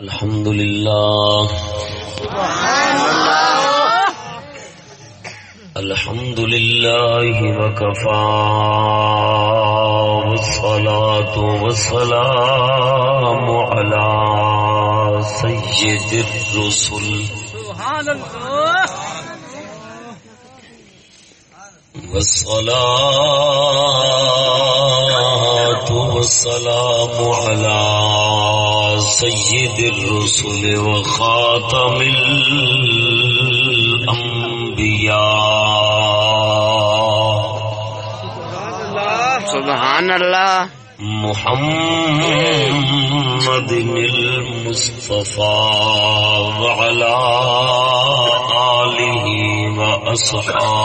الحمد لله الحمد لله وكفى والصلاة والسلام على سيد الرسل. سبحان الله والصلاة والسلام على سيد الرسل وخاتم الأنبياء. سبحان الله محمد المصطفى وعلى آله وأصحابه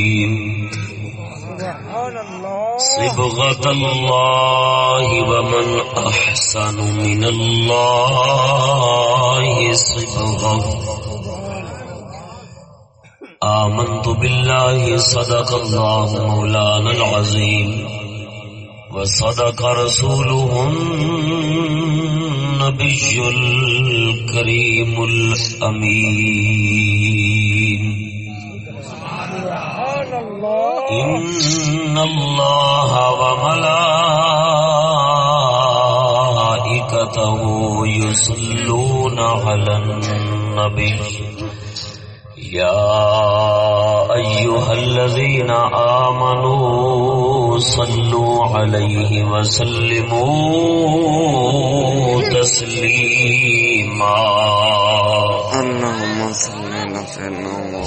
صبغة الله ومن أحسن من الله صبغة آمنت بالله صدق الله مولانا العظيم وصدق رسوله النبي الكريم الأمين. إن الله وملائكته يصلون على النبي يا أيها الذين آمنوا صلوا عليه وسلموا تسليما اللهم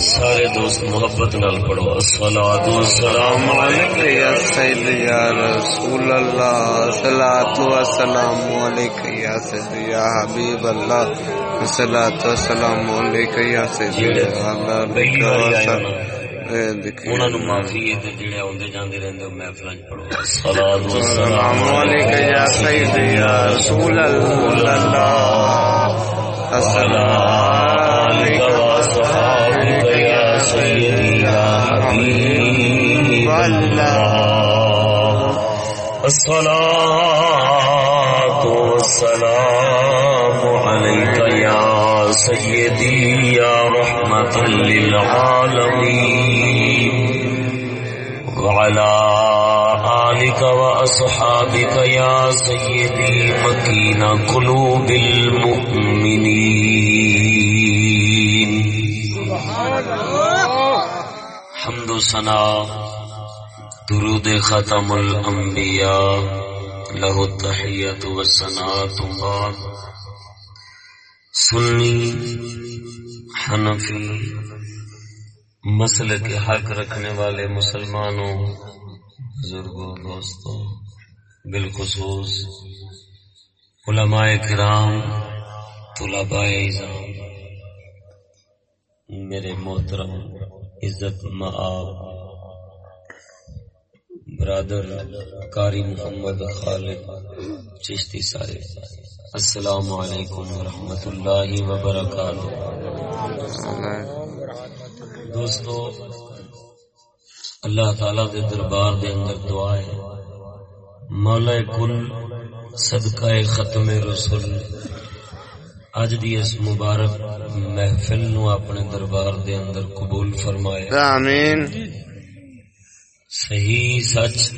سارے دوست محبت نال پڑھو۔ الصلاۃ والسلام علیک يا رسول الله صلاة والسلام يا سيدي يا حبيب الله صلاة والسلام محفلاں وچ پڑھو۔ الصلاۃ والسلام السلام عليك يا سيدي يا سيدي يا حبيب الله الصلاة والسلام عليك يا سيدي يا رحمة للعالمين وعلى آلك وأصحابك يا سيدي مكين قلوب المؤمنين. حمد و ثنا، درود ختم الانبیاء له التحیت و ثناء بعد سنی، حنفی مسئلے کے حق رکھنے والے مسلمانوں بزرگوں دوستوں بالخصوص علماء کرام طلباء اعظام میرے محترم عزت معاب برادر قاری محمد خالد چشتی سارے السلام علیکم ورحمۃ اللہ وبرکاتہ۔ دوستو اللہ تعالی دے دربار دے اندر دعا ہے۔ مولا کل صدقہ ختم رسول اج دی اس مبارک محفل نو اپنے دربار دے اندر قبول فرمائے۔ آمین۔ صحیح سچ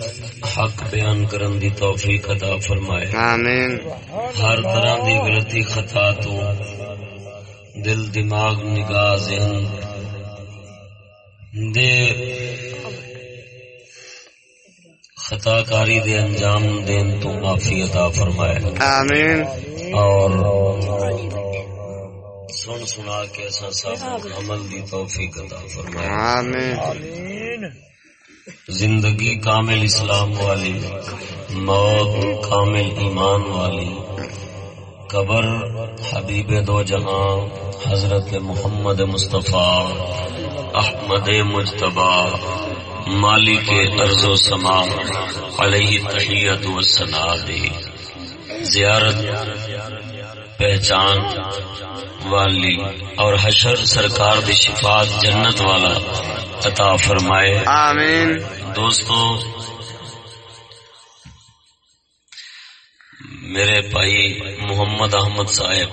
حق بیان کرن دی توفیق عطا فرمائے۔ آمین۔ ہر طرح دی غلطی خطا تو دل دماغ نگاہ ذہن دے خطا کاری دے انجام دین تو معافی عطا فرمائے۔ آمین۔ اور سن سنا کے ایسا سب عمل دی توفیق عطا فرمائے۔ آمین۔ زندگی کامل اسلام والی موت کامل ایمان والی قبر حبیب دو جہاں حضرت محمد مصطفیٰ احمد مجتبہ مالی کے ارض و سما علیہ تحیت و سنا دی زیارت پہچان والی اور حشر سرکار دی شفاعت جنت والا عطا فرمائے۔ آمین۔ دوستو میرے بھائی محمد احمد صاحب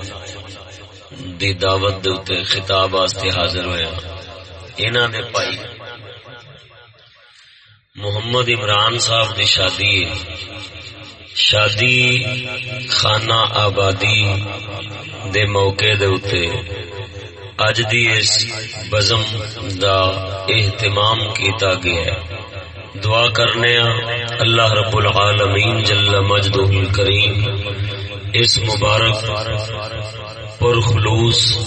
دی دعوت دے خطاب واسطے حاضر ہویا انہاں دے بھائی محمد عمران صاحب دی شادی ہے۔ شادی خانہ آبادی دے موقع دے اتے اج دی اس بزم دا اہتمام کیتا گیا ہے۔ دعا کرنے اللہ رب العالمین جل مجدہ الکریم اس مبارک پر خلوص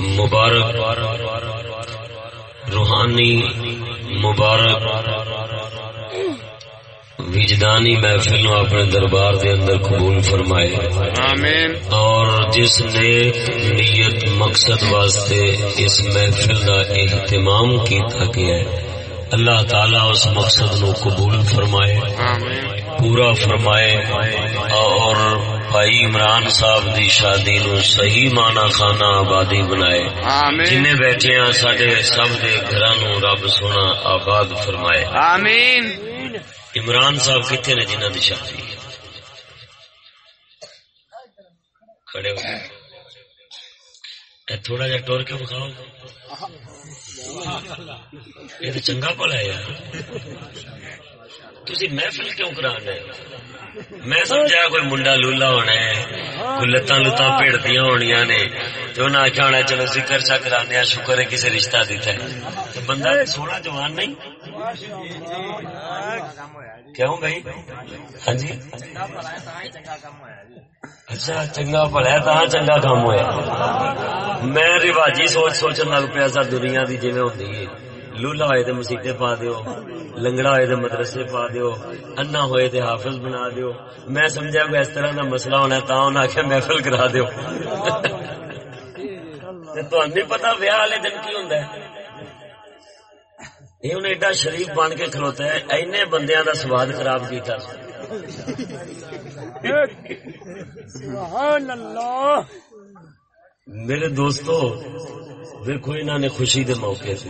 مبارک روحانی مبارک وجدانی محفل نو اپنے دربار دے اندر قبول فرمائے۔ آمین۔ اور جس نے نیت مقصد واسطے اس محفل کا اہتمام کیتا گیا ہے۔ اللہ تعالی اس مقصد نو قبول فرمائے پورا فرمائے اور بھائی عمران صاحب دی شادی نو صحیح مانا خانہ آبادی بنائے۔ آمین۔ جن بیٹھے ہیں سڈے سب دے گھراں نو رب سونا آباد فرمائے۔ آمین۔ عمران صاحب کتنے نے جنہ دی شادی؟ کھڑے ہو۔ تھوڑا جا ٹور کے بکھاؤ؟ یہ تو چنگا پلا ہے یار۔ تھی محفل کیوں کرا رہے میں سمجھا کوئی منڈا لولا ہونا ہے کوئی لتاں لتاں پیڑتی ہونیا نے۔ تو انہیں آخیا ہونا چلو ذکر چا کرانے شکر ہے کسی رشتہ دیتا ہے۔ بندہ سونا جوان نہیں؟ کیوں بھائی ہاں جی۔ اچھا چنگا بڑا تا چنگا کام ہوا میں رواجی سوچ سوچن لگ پیا سا دنیا کی ہوتی ہے۔ لولا ہوئے تو مسیطے پا دیو لنگڑا ہوئے تو مدرسے پا دیو انا ہوئے تو حافظ بنا دیو۔ میں سمجھا کوئی اس طرح کا مسئلہ ہونا تا انہیں آخیا محفل کرا دیو۔ تو نہیں پتا ویاہ والے دن کی ہوں یہ انہیں ایڈا شریف بن کے کھلوتا ہے اینے بندیاں دا سواد خراب کیتا۔ سبحان اللہ۔ میرے دوستو دیکھو انہوں نے خوشی دے موقع سے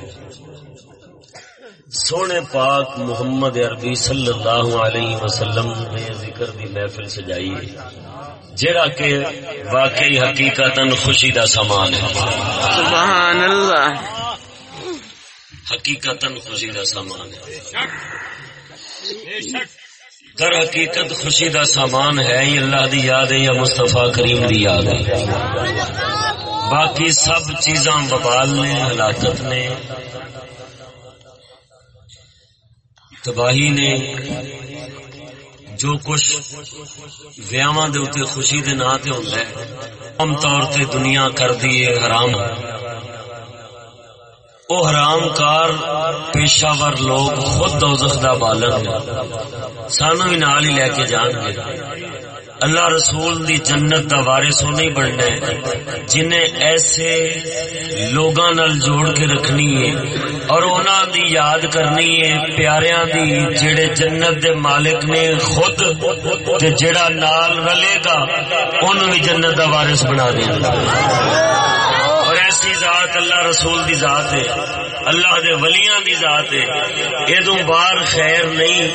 سونے پاک محمد عربی صلی اللہ علیہ وسلم نے ذکر دی محفل سجائی ہے جڑا کہ واقعی حقیقت خوشی دا سامان ہے۔ سبحان اللہ۔ حقیقت خوشی دا سامان ہے۔ در حقیقت خوشی دا سامان ہے یہ اللہ دی یاد ہے یا مصطفیٰ کریم دی یاد ہے۔ باقی سب چیزاں ببال نے ہلاکت نے تباہی نے جو کچھ ویاواں دے اوتے خوشی دے نا تے ہوندا ہے عام طور تے دنیا کر دی ہے حرام۔ او حرام کار پیشہ ور لوگ خود دوزخ دا بالغ نے سانو بھی نال ہی لے کے جان گے۔ اللہ رسول دی جنت دا وارث ہو نہیں بننا ہے۔ جنہیں ایسے لوگاں نال جوڑ کے رکھنی ہے اور انہاں دی یاد کرنی ہے پیاریاں دی، جڑے جنت دے مالک نے خود تے جڑا نال رلے گا، انہوں بھی جنت دا وارث بنا دینا ذات اللہ رسول دی ذات ہے اللہ دے ولیاں دی ذات ہے۔ ادو بار خیر نہیں۔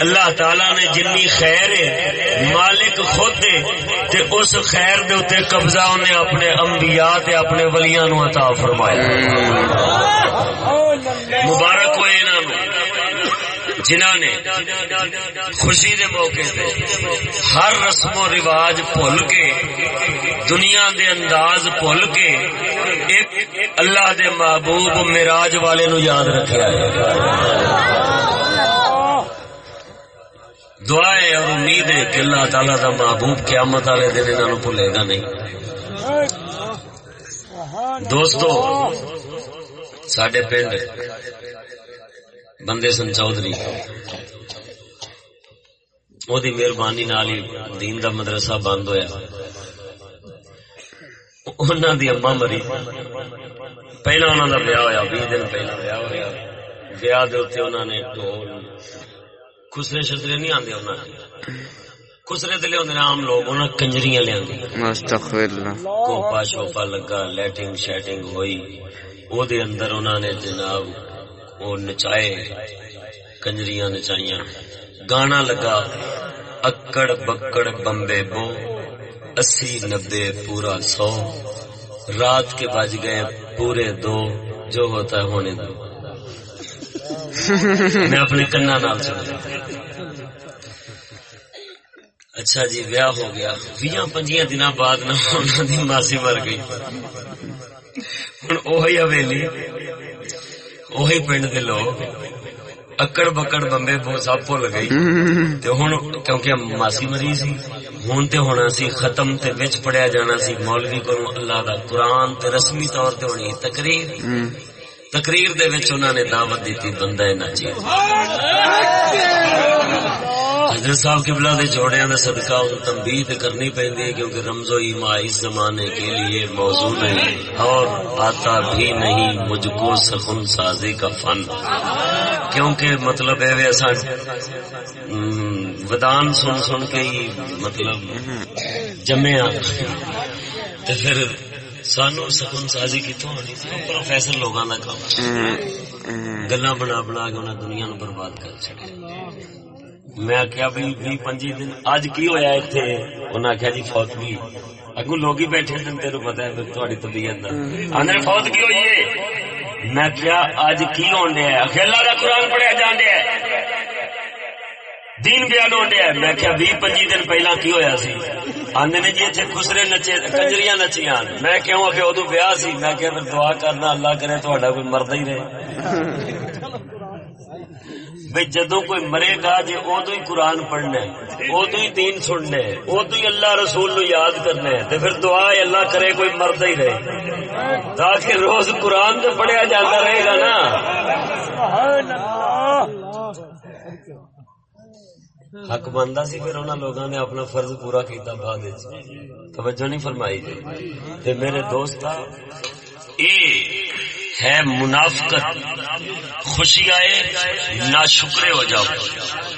اللہ تعالی نے جنی خیر ہے مالک خود ہے تے اس خیر دے اوتے قبضہ انہیں اپنے انبیاء تے اپنے ولیاں نو عطا فرمایا۔ مبارک ہوئے انہاں نو۔ جنہوں نے خوشی دے موقع پہ ہر رسم و رواج بھول کے، دنیا دے انداز بھول کے ایک اللہ دے محبوب میراج والے نو یاد رکھا ہے۔ دعا ہے اور امید ہے کہ اللہ تعالی دا محبوب قیامت والے دن انہوں نے بھولے گا نہیں۔ دوستو سڈے پنڈ بندے سن چودھری۔ وہ مہربانی نال ہی دین دا مدرسہ بند ہویا۔ انہوں دی اما مری۔ پہلا انہوں دا ویاہ ہوا بھی دن پہلا ویاہ ہوا ویاہ دے اتنے انہوں نے ڈول خسرے شسرے نہیں آتے انہوں نے خسرے تو لیا عام لوگ انہوں کنجریاں لیا کوپا شوپا لگا لیٹنگ شیٹنگ ہوئی۔ او دے اندر انہوں نے جناب وہ نچائے، کنجریاں نچائیاں۔ گانا لگا، اکڑ بکڑ بمبے بو، اسی نبے پورا سو۔ رات کے بج گئے پورے دو، جو ہوتا ہے ہونے دو۔ میں اپنے کنا نال سن اچھا جی ویاہ ہو گیا۔ ویا پنجیا دن بعد نہ ماسی مر گئی۔ ہوں اوہی حویلی اوہی پنڈ دے لوگ اکڑ بکڑ بمبے سب بھول گئی ہوں کیونکہ ماسی مری سی ہوں تے ہونا سی ختم تے وچ پڑھیا جانا سی مولوی کو اللہ دا قرآن تے رسمی طور تے ہونی تقریر تقریر دے وچ انہوں نے دعوت دیتی بندہ چیز حضرت صاحب قبلہ دے جوڑیاں دا صدقہ ان تنبیہ کرنی پہندی ہے کیونکہ رمز و ایما اس زمانے کے لیے موضوع نہیں اور آتا بھی نہیں مجھ کو سخن سازی کا فن۔ کیونکہ مطلب ہے ایسا ودان سن سن کے ہی مطلب جمے آ پھر سانو سکون سازی کتوں ہونی تھی؟ پروفیسر لوگوں کا کام۔ گلا بنا بنا کے انہیں دنیا نو برباد کر چکے میں آخیا بھی بھی پنجی دن اج کی ہوا اتنے انہیں آخیا جی فوت بھی۔ اگو لوگ ہی بیٹھے دن تیرو پتا ہے تھوڑی طبیعت آدھے فوت کی ہوئی ہے؟ میں کیا اج کی ہون دیا ہے؟ اللہ کا قرآن پڑھیا جان دیا دین بیان ہون دیا میں کیا بھی پنجی دن پہلا کی ہویا سی؟ آدھے نے جی اتنے خسرے نچے، کنجریاں نچیاں میں کیوں آ ادو ویاہ سی؟ میں کہ دعا کرنا، اللہ کرے تھوڑا کوئی مرد ہی رہے۔ بھائی جدو کوئی مرے گا جی ادو ہی قرآن پڑھنا ادو ہی دین سننا ادو ہی اللہ رسول نو یاد کرنا ہے تو پھر دعا اللہ کرے کوئی مرد ہی رہے۔ تاکہ روز قرآن تو پڑھیا جاتا رہے گا نا۔ حق بنتا سی پھر انہوں لوگوں نے اپنا فرض پورا کیتا بعد توجہ نہیں فرمائی جی۔ تے میرے دوست اے ہے منافقت خوشی آئے نہ شکرے ہو جاؤ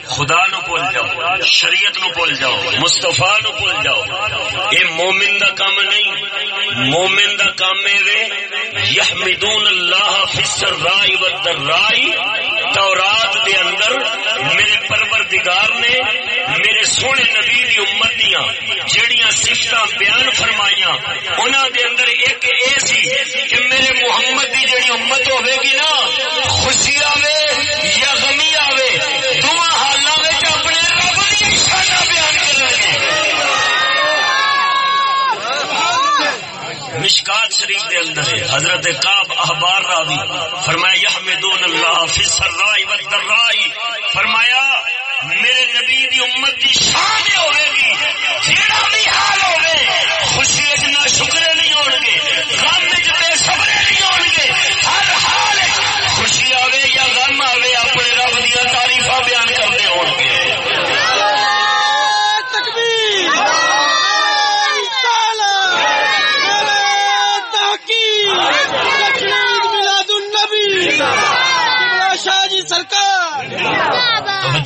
خدا نو بول جاؤ، شریعت نو بول جاؤ مستفا نو بول جاؤ۔ اے مومن دا کام نہیں، مومن دا کام ہے یحمدون اللہ فی السرائی والدرائی۔ تورات دے اندر میرے پروردگار نے میرے سونے نبی دی امت دیاں جیڑیاں صفتاں بیان فرمائیاں، انہاں دے اندر ایک اے سی کہ میرے محمد دی جیڑی امت ہوے گی نا، خوشی آوے یا غمی آوے، دونوں حالاں وچ اپنے رب دی شان بیان کریں گے مشکات شریف دے اندر ہے حضرت کعب احبار راوی فرمایا، یحمدون اللہ فی السرائی والدرائی۔ فرمایا، میرے نبی دی امت دی شان ہوے گی، جیڑا بھی حال ہوے، خوشی وچ نہ شکرے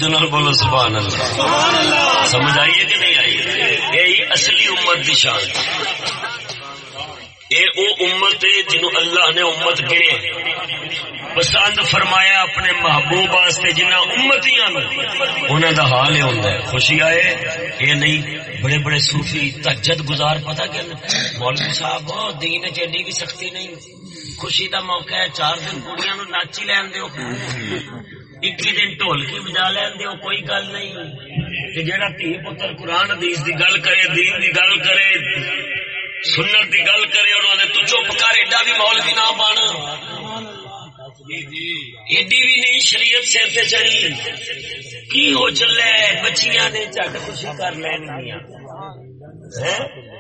توجہ نال بولو، سبحان اللہ۔ سمجھ آئیے کہ نہیں آئی؟ یہی اصلی امت کی شان۔ اے او امت ہے جنہوں اللہ نے امت گنے۔ پسند فرمایا اپنے محبوب واسطے جنہ امتیاں انہوں دا حال یہ ہوتا ہے۔ خوشی آئے یہ نہیں، بڑے بڑے صوفی تجد گزار پتا کہ مولوی صاحب دین چیڈی بھی سختی نہیں۔ خوشی دا موقع ہے، چار دن کڑیاں نو ناچی لین دیو۔ اکی دن ڈھولکی بجا لین دیو کوئی گل نہیں کہ جیڑا دھی پتر قرآن حدیث دی گل کرے دین دی گل کرے سنت دی گل کرے انہوں نے تو چپ کر ایڈا بھی مولوی نہ بن ایڈی بھی نہیں شریعت سر تے چڑی کی ہو چلے بچیاں نے جٹ خوشی کر لینی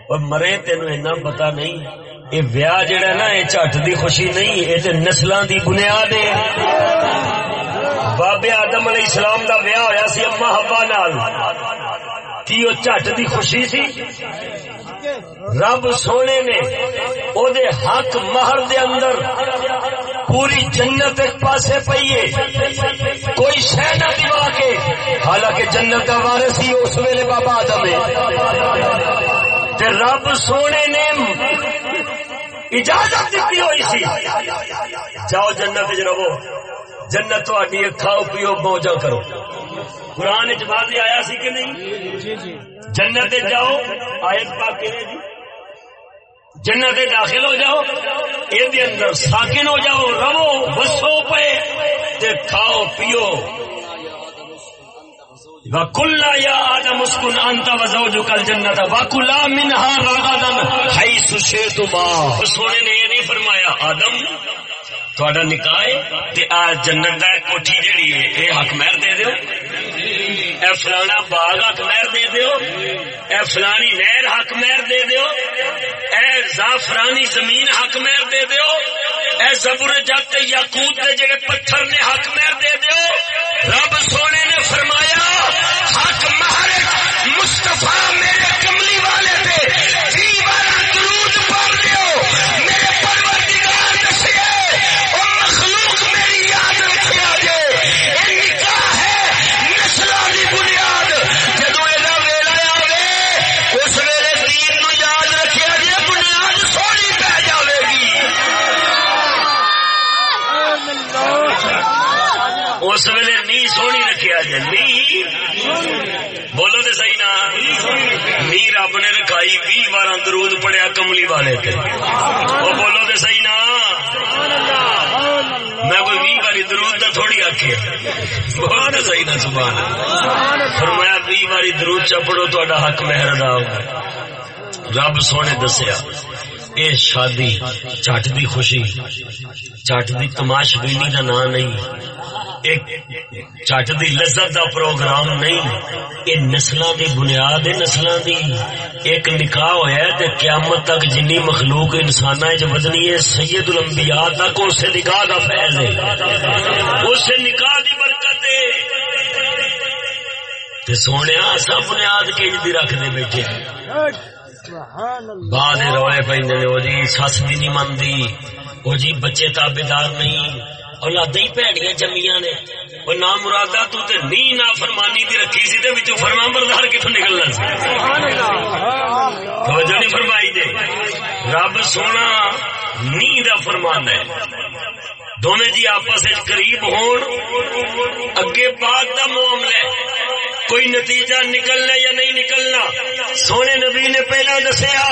اور مرے تین اینا پتا نہیں یہ ویاہ جڑا نا یہ جٹ دی خوشی نہیں یہ تو نسلوں دی بنیاد ہے بابے آدم علیہ السلام دا ویاہ ہویا سی اما ہبا نال۔ کی وہ جٹ دی خوشی سی؟ رب سونے نے او دے حق مہر دے اندر پوری جنت ایک پاسے پئیے کوئی شہ نہ دوا کے، حالانکہ جنت کا وارث ہی اس ویلے بابا آدم ہے۔ تے رب سونے نے اجازت دیتی ہوئی سی۔ جاؤ جنت رہو۔ جنت تھی کھاؤ پیو موجا کرو۔ قرآن چاہیے آیا سی کہ نہیں؟ جنت جاؤ آیت پاک جی۔ جنت داخل ہو جاؤ یہ اندر ساکن ہو جاؤ رو بسو پے کھاؤ پیو۔ وکلا یا آدم مسکن انت وزو جو کل جنت وکلا منہا راغدن حیث شیتما سونے نے یہ نہیں فرمایا آدم تھوڑا نکاح تے آ جنت دا کوٹھی جڑی ہے، اے حق مہر دے دیو۔ اے فلانا باغ حق مہر دے دیو۔ اے فلانی نہر حق مہر دے دیو۔ اے زعفرانی زمین حق مہر دے دیو۔ اے زبر جت یاقوت دے جڑے پتھر نے حق مہر دے دیو۔ رب سونے نے فرمایا، حق مہر مصطفی میرے کملی رب نے رکھائی بھی بار درود پڑیا کملی والے تے۔ وہ بولو تو صحیح نا؟ میں کوئی بھی باری درود کا تھوڑی آخیا بہت تو صحیح نا، سبحان فرمایا بھی باری درود چپڑو تا حق مہر ادا رب سونے دسیا۔ اے شادی چٹ دی خوشی چٹ دی تماش بینی کا نام نہیں، ایک چٹ دی لذت دا پروگرام نہیں یہ نسل دی بنیاد ہے نسل دی ایک نکاح ہوا ہے تے قیامت تک جنی مخلوق انسان ودنی ہے، سید الانبیاء تک اس نکاح کا فیض ہے۔ اس نکاح دی برکت ہے۔ سونے سب بنیاد کے جی رکھ دے بیٹھے بعد روئے پہ جی سس بھی نہیں منتی وہ جی بچے تابے دار نہیں اولادا ہی پیڑیاں جمیاں نے وہ نام مرادا تو تے نی نا فرمانی دی رکھی سی تے وچوں فرما بردار کتوں نکلنا سی توجہ نہیں فرمائی دے۔ رب سونا نی دا فرمان ہے دونوں جی آپس قریب ہون، اگے بعد دا معاملہ کوئی نتیجہ نکلنا یا نہیں نکلنا، سونے نبی نے پہلا دسیا،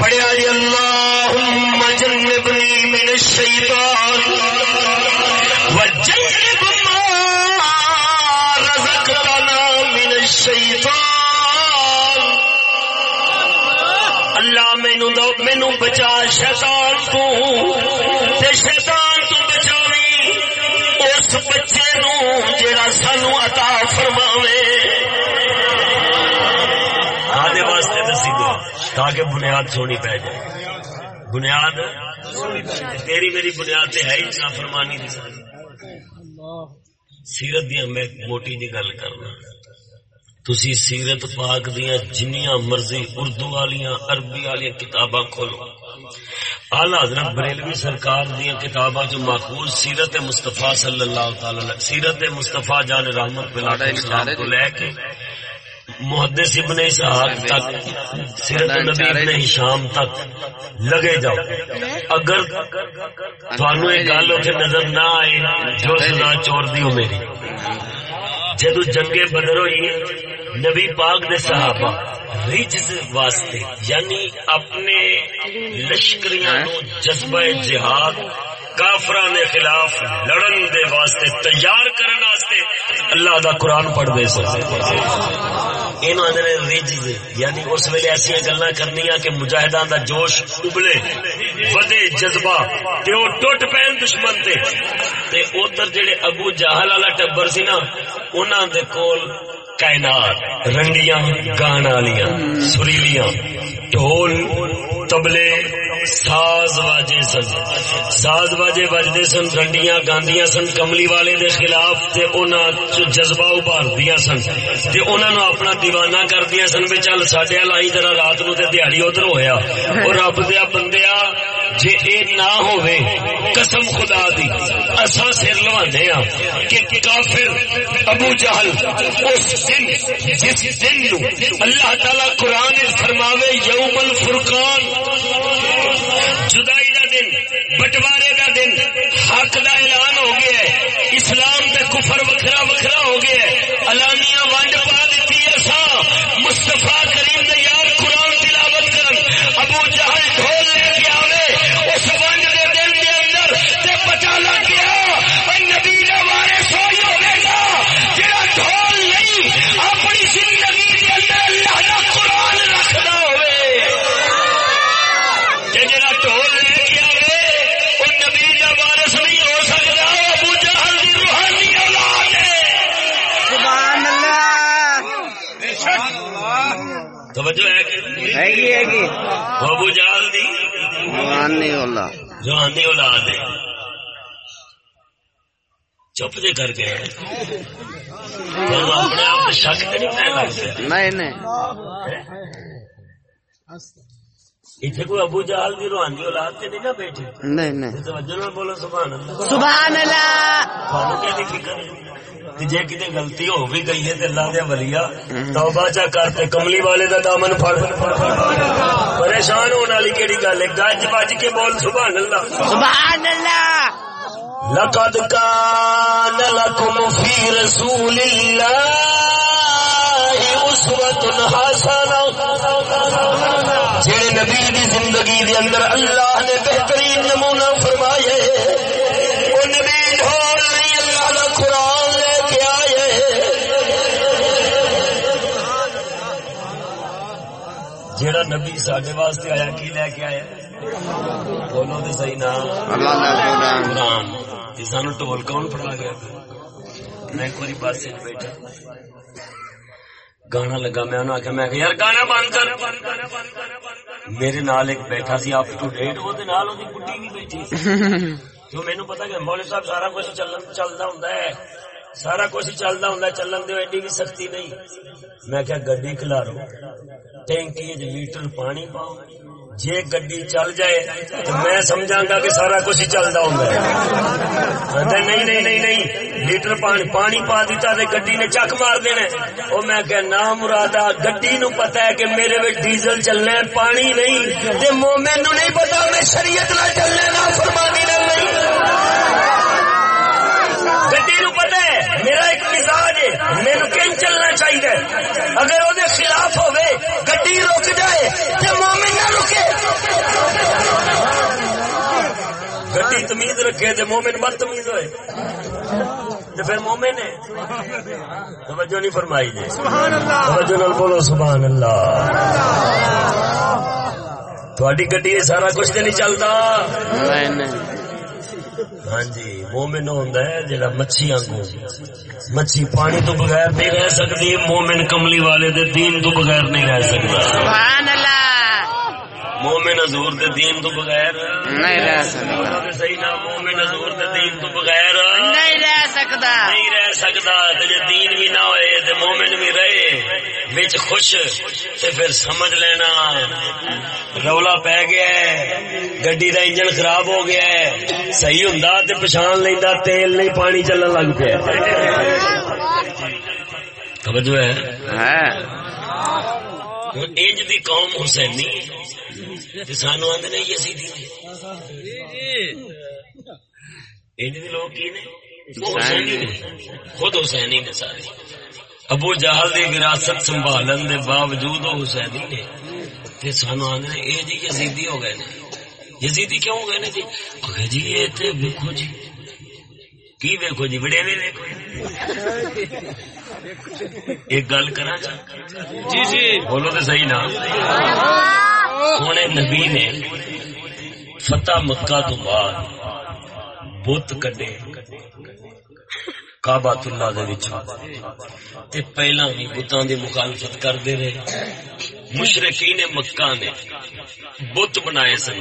پڑھیا جی اللہ جنبنی من الشیطان وجنب ما رزقتنا من الشیطان. اللہ مینو دو مینو بچا شیطان تو، تے شیطان تاکہ بنیاد سونی پہ جائے۔ بنیاد؟ تیری میری بنیاد تے ہے ہی نہ فرمانی سیرت دیا میں موٹی جی گل کرنا۔ تسی سیرت پاک دیا جنیاں مرضی اردو والیاں، عربی والی کتاباں کھولو۔ آلہ حضرت بریلوی سرکار دیا کتاباں جو ماخوذ سیرت مصطفیٰ صلی اللہ تعالی سیرت مصطفیٰ جان رحمت پلاٹ کو لے کے محدث ابن اسحاق تک سیرت نبی ابن ہشام تک لگے جاؤ۔ اگر تھانو ایک گل اتنے نظر نہ آئے جو سنا چور دیو میری۔ جدو جنگے بدر ہوئی نبی پاک دے صحابہ رجز واسطے یعنی اپنے لشکریاں جذبہ جہاد کافران خلاف لڑن دے واسطے تیار کرنے واسطے اللہ دا قرآن پڑھ دے سکتے رجز یعنی اس ویلے ایسا گلا کرنی کہ مجاہدان دا جوش ابلے، ودے جذبہ، تے او ٹوٹ پین دشمن تے۔ تے ادھر جڑے ابو جہل والا ٹبر سی نا انہوں دے کول کائنات، رنگیاں گان والیاں سریلیاں، ڈھول، تبلے، ساز واجے سن۔ ساز واجے بجتے سن، رنڈیاں گاندیاں سن، کملی والے دے خلاف تے انہاں جذبہ ابھاردیاں سن۔ تے انہاں نو اپنا دیوانہ کردیاں سن بھی چل، ساڈے لائی ذرا رات نو تے دیہڑی ادھر ہویا۔ اور رب دیا بندیا جے اے نہ ہوئے قسم خدا دی۔ اساں سر لوانے ہاں کہ کافر ابو جہل اس دن، جس دن نو اللہ تعالی قرآن فرماوے، یوم الفرقان، جدائی دا دن، بٹوارے دا دن، حق دا اعلان ہو گیا ہے، اسلام تے کفر وکھرا وکھرا ہو گیا ہے علانیاں ونڈ پا دیتی ہے مصطفیٰ توجہ ہے کہ ہے گی ہے گی ابو جہل دی؟ روحانی اللہ جوانی اولاد ہے چپ جے کر گئے تینوں اپنے آپ تے شک نہیں نہیں اتنے کوئی ابو جہل دی روحانی اولاد تے نہیں نہ بیٹھی نہیں نہیں توجہ نال بولو سبحان اللہ سبحان اللہ تھانوں کہدی فکر ہے کہ جے کتے غلطی ہو بھی گئی ہے تے اللہ دے توبہ چا کر تے کملی والے دا دامن پھڑ پریشان ہونے والی کیڑی گل ہے گج بج کے بول سبحان اللہ سبحان اللہ لقد كان لكم في رسول الله اسوة حسنة جڑے نبی دی زندگی دے اندر اللہ نے بہترین نمونہ فرمائے نبی ڈھول نہیں اللہ کا قرآن لے کے آئے۔ جڑا نبی ساڈے واسطے آیا کی لے کے آیا؟ بولو صحیح اللہ قرآن۔ سانو ٹول کون پڑھا گیا؟ میں بیٹھا۔ گانا لگا میں انہوں آخیا میں یار گانا بند کر۔ میرے نال ایک بیٹھا سی اپ ٹو ڈیٹ وہ نال وہ بڈی بھی بیٹھی تو مینو پتا کہ مولوی صاحب سارا کچھ چلن چلتا ہوں سارا کچھ چلتا ہوں چلن دے ایڈی بھی سختی نہیں۔ میں کیا گڈی کھلارو ٹینکی لیٹر پانی پاؤ۔ جے گڈی چل جائے تو میں سمجھا گا کہ سارا کچھ ہی چلتا ہوں نہیں نہیں نہیں نہیں۔ لیٹر پانی پانی پا دیتا تے گڈی نے چک مار دینا او میں کہ نا مرادا گڈی نو پتا ہے کہ میرے وچ ڈیزل چلنا ہے، پانی نہیں۔ تے مومن نو نہیں پتا میں شریعت نال چلنا نا فرمانی نال نہیں۔ پتا ہے، میرا ایک مزاج ہے مینو کن چلنا چاہیے اگر وہ خلاف ہوئے گڈی رک جائے تو مومن نہ رکے۔ گڈی تمیز رکھے تو مومن بد تمیز ہوئے۔ تو پھر مومن ہے۔ توجہ نہیں فرمائی جی۔ توجہ نال بولو سبحان اللہ تھوڑی گڈی سارا کچھ تو نہیں چلتا ہاں جی مومن ہوندا ہے جڑا مچھی آنگو مچھی پانی تو بغیر نہیں رہ سکتی، مومن کملی والے دے دین تو بغیر نہیں رہ سکتا۔ سبحان اللہ۔ مومن حضور دے دین تو بغیر. نہیں رہ سکتا۔ صحیح نہ مومن حضور دے دین تو بغیر. نہیں رہ سکتا۔ نہیں رہ سکتا تے جے دین بھی نہ ہوئے تے مومن بھی رہے وچ خوش تے پھر سمجھ لینا۔ رولا پی گیا ہے گڈی دا انجن خراب ہو گیا ہے صحیح ہوندا تے پہچان لیندا تیل نہیں پانی چلن لگ پیا۔ توجہ ہے۔ ہن انج دی قوم حسینی سانو آندے نے یزیدی نے انج دے لوگ کی نے؟ وہ حسینی نے۔ خود حسینی نے سارے ابو جہل دی وراثت سنبھالن دے باوجود وہ حسینی نے۔ تے سانو اے جی یزیدی ہو گئے نے۔ یزیدی کیوں ہو گئے نے جی؟ اگے جی اے تے ویکھو جی۔ کی ویکھو جی؟ نے ویکھو۔ ایک گل کرا جی جی بولو تو صحیح نا۔ سونے نبی نے فتح مکہ تو بعد بت کڈے کعبۃ اللہ دے وچ۔ تے پہلا بھی بتاں دی مخالفت کردے رہے۔ مشرقین مکہ نے بت بنائے سن۔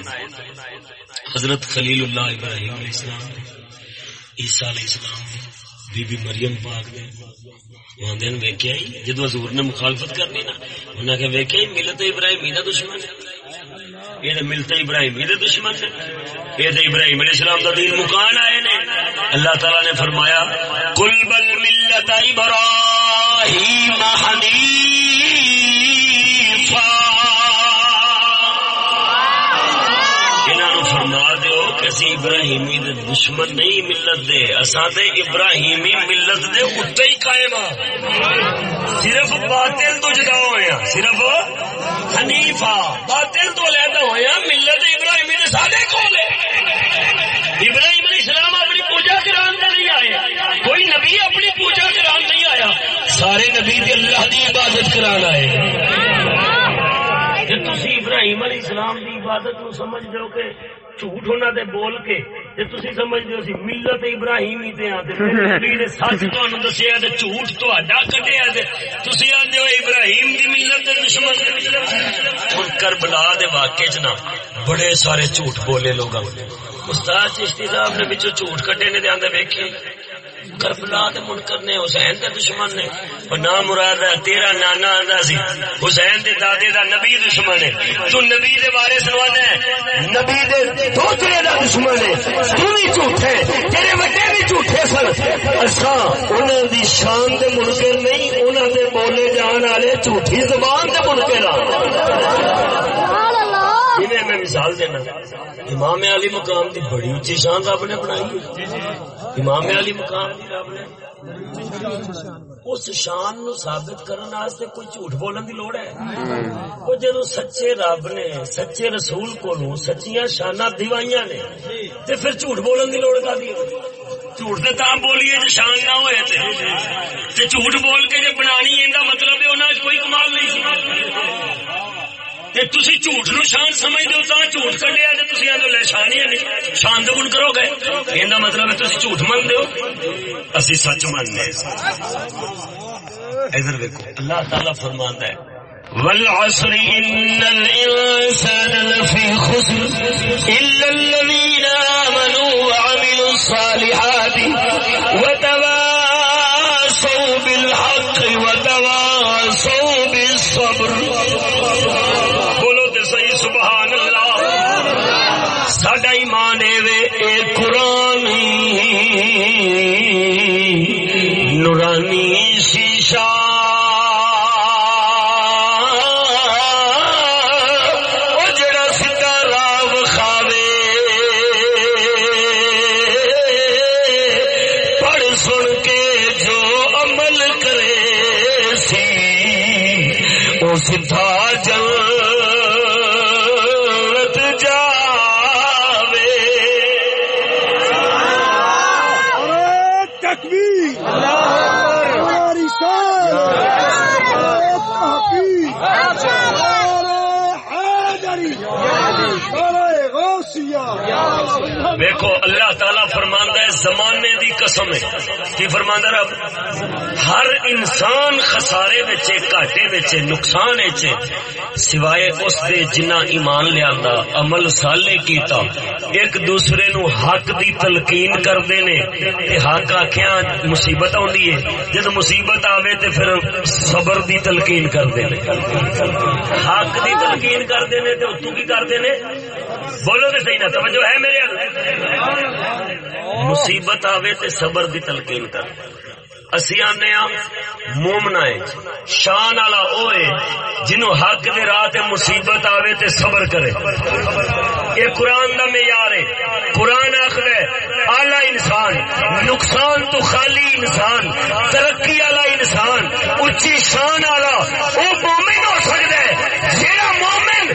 حضرت خلیل اللہ ابراہیم علیہ السلام، عیسیٰ علیہ السلام، بی بی مریم پاک نے۔ وہاں ویکیا ہی جدو حضور نے مخالفت کرنی نا انہیں کہ ویکیا ہی، ملت ابراہیمی کا دشمن ہے۔ یہ ملت ابراہیمی کے دشمن ہے۔ یہ تو ابراہیم علیہ السلام کا دین مکان آئے نے۔ اللہ تعالی نے فرمایا کل بل ملت ابراہیم حنیف ابراہیمی دے دشمن نہیں ملت دے اصادے ابراہیمی ملت دے اتنے ہی قائم ہاں صرف باطل تو جدا ہوئے صرف حنیفا باطل تو لیتا ہوئے ملت ابراہیمی دے سارے کول ابراہیم علیہ السلام اپنی پوجا کران نہیں آئے۔ کوئی نبی اپنی پوجا کران نہیں آیا۔ سارے نبی اللہ دی عبادت کران آئے۔ ابراہیم علیہ السلام کی عبادت نو سمجھ دو کہ جھوٹ ہونا دے بول کے جی تھی سمجھ دو سی ملت ابراہیم ہی دے آتے سچ تمہیں دسیا جھوٹ تا کٹیا تھی آتے ہو ابراہیم دی ملت دے دشمن ہوں کربلا دے واقعے چ نا بڑے سارے جھوٹ بولے لوگ استاد چشتی صاحب نے بچوں جھوٹ کٹے نے آدھے ویکھے کربلا دے منکر نے حسین دے دشمن نے۔ اور نام مراد ہے تیرا نانا آندا سی۔ حسین دے دادے دا نبی دشمن ہے۔ تو نبی دے بارے سنوانا ہے۔ نبی دے دوترے دا دشمن ہے۔ تو بھی جھوٹے تیرے وڈے بھی جھوٹے سن۔ اساں انہاں دی شان دے منکر نہیں انہاں دے بولے جان والے جھوٹی زبان دے منکر میں مثال دینا امام علی مقام دی بڑی اچھی شان رب نے بنائی۔ امام علی مقام دی رب نے اس شان نو ثابت واسطے کوئی جھوٹ بولن دی لوڑ ہے؟ وہ جدو سچے رب نے سچے رسول کو سچیاں شانہ دیوائیاں نے تے پھر جھوٹ بولن دی لوڑ کا دی؟ جھوٹ تے تاں بولیے جو شان نہ ہوئے تے۔ تے جھوٹ بول کے جو بنانی ہے مطلب ہے انہاں کوئی کمال نہیں۔ تھی جھوٹ نو شان سمجھ دو تو جھوٹ کڈیا تھی آدھو لے شان ہی نہیں شان دگن کرو گے؟ یہ مطلب ہے تھی جھوٹ من دو اسی سچ من ادھر دیکھو اللہ تعالی فرمان ہے، والعصر إن الإنسان لفي خسر إلا الذين آمنوا وعملوا الصالحات قسم ہے کی فرماندہ رب؟ ہر انسان خسارے بچے کاٹے بچے نقصان بچے سوائے اس دے جنہ ایمان لیا عمل سالے کیتا۔ ایک دوسرے نو حق دی تلقین کردے نے۔ تے حق آکھیاں مصیبت آندی ہے۔ جد مصیبت آوے تے پھر صبر دی تلقین کردے نے۔ حق دی تلقین کردے نے تے اتو کی کردے نے؟ بولو تے صحیح نہ، توجہ ہے میرے۔ مصیبت آوے تے صبر دی تلقین کر۔ اسی آنے آ مومنا ہے شان والا وہ ہے جنو حق دے راہ تے مصیبت آوے تے صبر کرے۔ یہ قرآن دا معیار ہے قرآن آخر ہے آلہ انسان، نقصان تو خالی انسان، ترقی والا انسان اچھی شان والا وہ مومن ہو سکتا ہے۔ جہاں مومن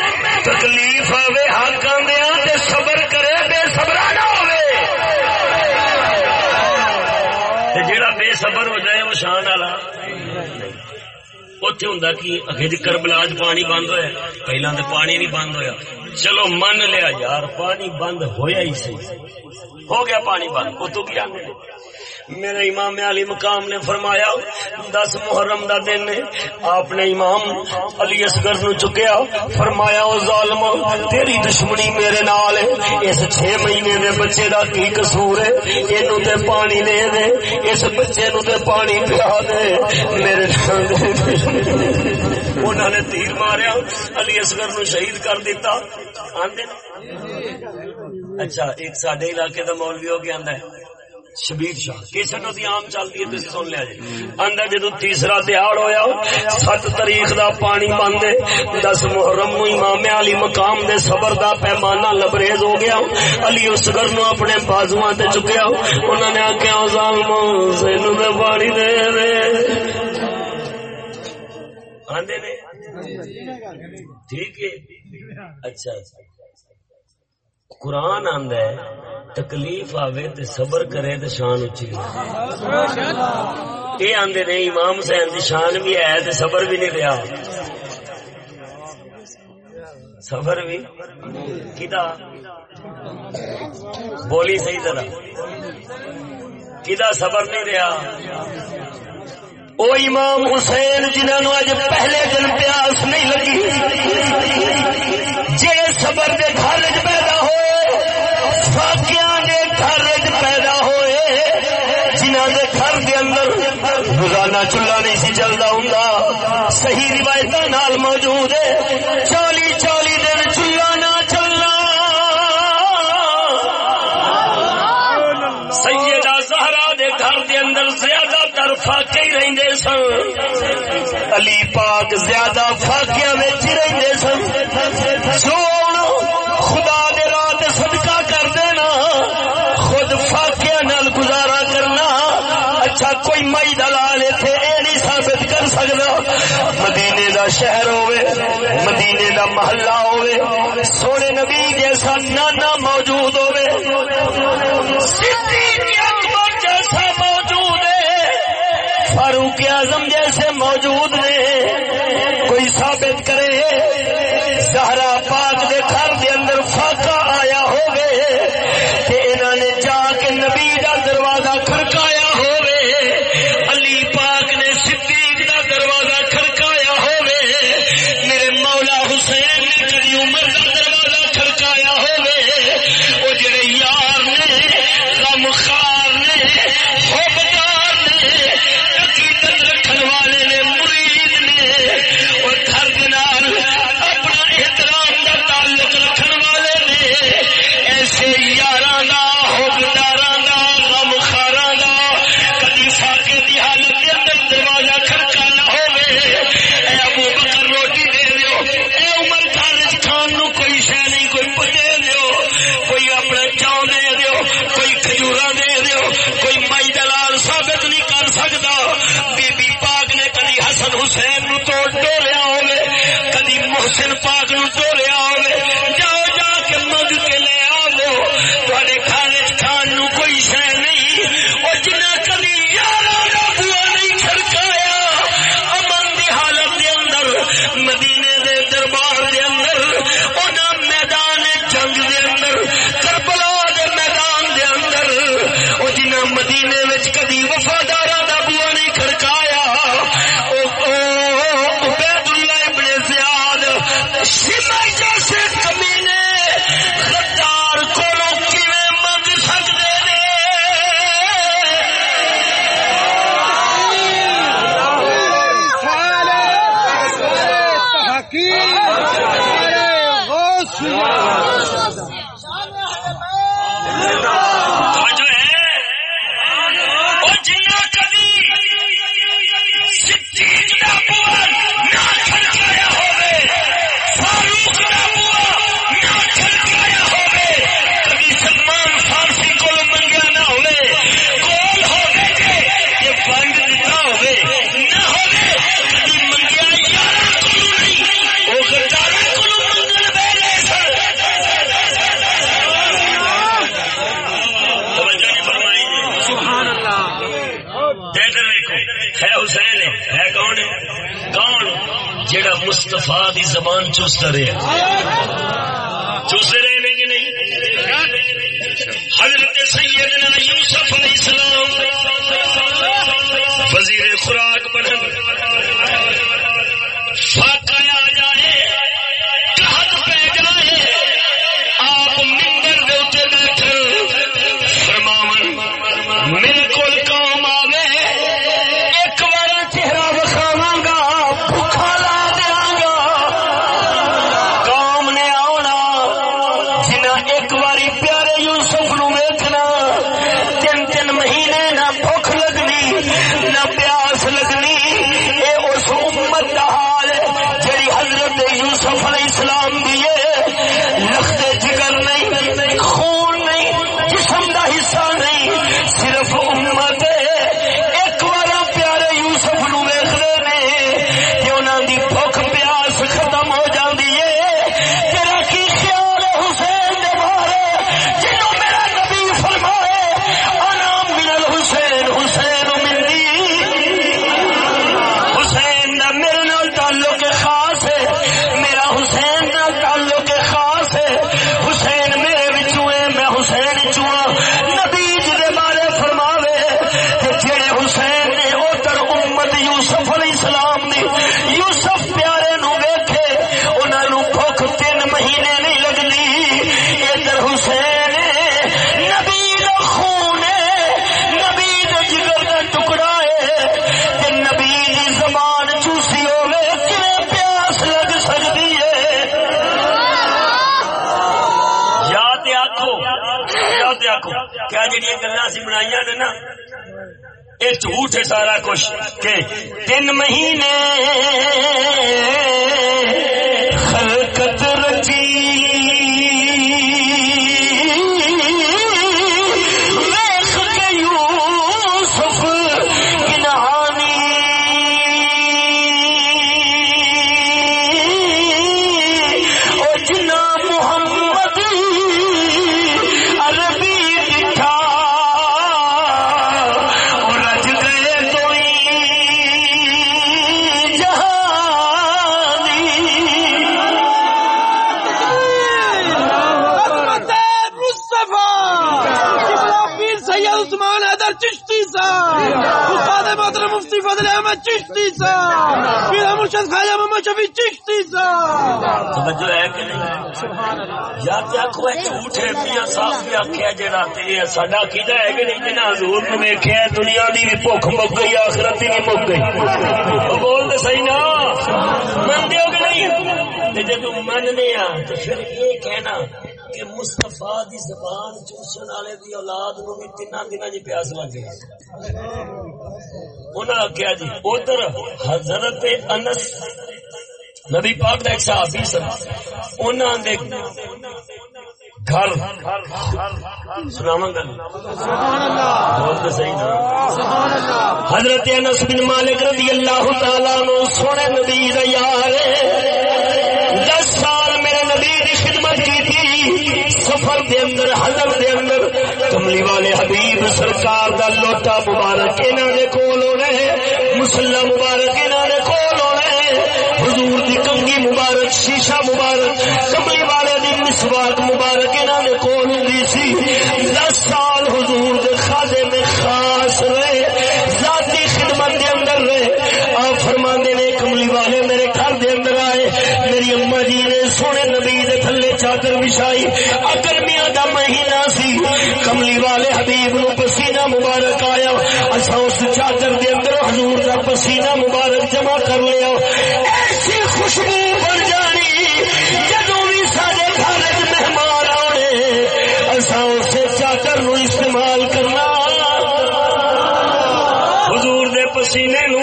تکلیف آوے حق آدھے تے صبر کرے بے صبرانہ جیڑا بے صبر ہو جائے وہ شان والا اتنے ہوں کہ اگے جی کربلا پانی بند ہوا پہلے تو پانی نہیں بند ہویا۔ چلو من لیا یار، پانی بند ہویا ہی سی۔ ہو گیا پانی بند، وہ تو کیا میرے امام علی مقام نے فرمایا، دس محرم دا دن آپ نے امام علی اصغر نو چکیا۔ فرمایا، او ظالم، تیری دشمنی میرے نال ہے۔ اس چھ مہینے دے بچے دا کی قصور ہے؟ اینو تے پانی دے دے۔ اس بچے نو تے پانی پیا دے۔ میرے انہوں نے تیر ماریا، علی اصغر نو شہید کر دیتا۔ آندے اچھا ایک ساڈے علاقے دا مولوی ہو کے آندا ہے۔ شبیر شاہ۔ کیسٹ دی عام چلتی ہے سن لیا جی۔ اندر جدو تیسرا دیہڑ ہویا، سات تاریخ دا پانی بند دس محرم امام علی مقام دے صبر دا پیمانہ لبریز ہو گیا۔ علی اصغر نو اپنے بازواں تے چکیا۔ انہوں نے آکھیا ظالم سینو دے پانی دے دے آندے نے ٹھیک ہے۔ اچھا،, اچھا،, اچھا،, اچھا قرآن آندا ہے، تکلیف آوے تے صبر کرے تے شان اچھی یہ آندے نے امام حسین دی شان بھی ہے تے صبر بھی نہیں رہا۔ صبر بھی؟ کدا بولی صحیح طرح۔ کدا صبر نہیں رہا؟ او امام حسین جنہوں اج پہلے دن پیاس نہیں لگی جے صبر دے گھر پیدا روزانہ چولہا نہیں سی چلتا ہوں صحیح روایت نال موجود ہے چالی چالی دن چولہا نہ چلنا۔ سیدہ زہرا دے گھر دے اندر زیادہ تر فاقے ہی رہندے سن علی پاک زیادہ فاقیاں وچ رہندے سن۔ سونا خدا دے رات صدقہ کر دینا، خود فاقیاں نال گزارا کرنا اچھا کوئی مئی دلال تھے اے نہیں ثابت کر سکتا مدینے دا شہر ہوئے مدینے دا محلہ ہوئے سونے نبی جیسا نانا موجود اعظم جیسے موجود نے جڑی گلا سی بنائی نے نا یہ جھوٹ ہے سارا کچھ کہ تین مہینے چشتی صاحب! توجہ ہے کہ نہیں؟ یا کیا کوئی جھوٹ ہے؟ میاں صاحب بھی آکھیا جڑا تے ساڈا ہے کہ نہیں؟ جنا حضور نے ویکھیا دنیا دی بھی بھوک مک گئی آخرت دی بھی مک گئی۔ بول تے صحیح نا؟ من دیو کہ نہیں؟ تے جے تو مننے آ تے پھر یہ کہنا کہ مستفا دی زبان چوسن والے دی اولاد نو بھی تین دن جی پیاس لگ گیا انہاں کیا جی ادھر حضرت انس نبی پاک دا ایک صحابی سن، انہاں دے گھر، سناواں گل۔ سبحان بول تے صحیح نا۔ سبحان اللہ حضرت انس بن مالک رضی اللہ تعالی عنہ، سونے نبی دا یار دس سال میرے نبی دی خدمت کی تھی سفر دے اندر، حضر دے اندر، کملی والے حبیب، سرکار دا لوٹا مبارک، انہاں دے کول ہونا ہے مسلح مبارک، انہاں دے کول کنگی مبارک، شیشہ مبارک، کملی والے دی مسواک مبارک انہاں دے کول ہوندی سی۔ دس سال حضور دے خادے میں خاص رہے، ذاتی خدمت دے اندر رہے۔ آپ فرما نے، کملی والے میرے گھر دے اندر آئے، میری اما جی نے سونے نبی دے تھلے چادر بچھائی۔ گرمیاں دا مہینہ سی۔ کملی والے حبیب نو پسینہ مبارک آیا۔ اچھا اس چادر دے اندر حضور دا پسینہ مبارک جمع کر لیا۔ ایسی خوشبو بن جانی جدو بھی سارے گھر مہمان آنے اچھا اس چادر نو استعمال کرنا۔ حضور دے پسینے نو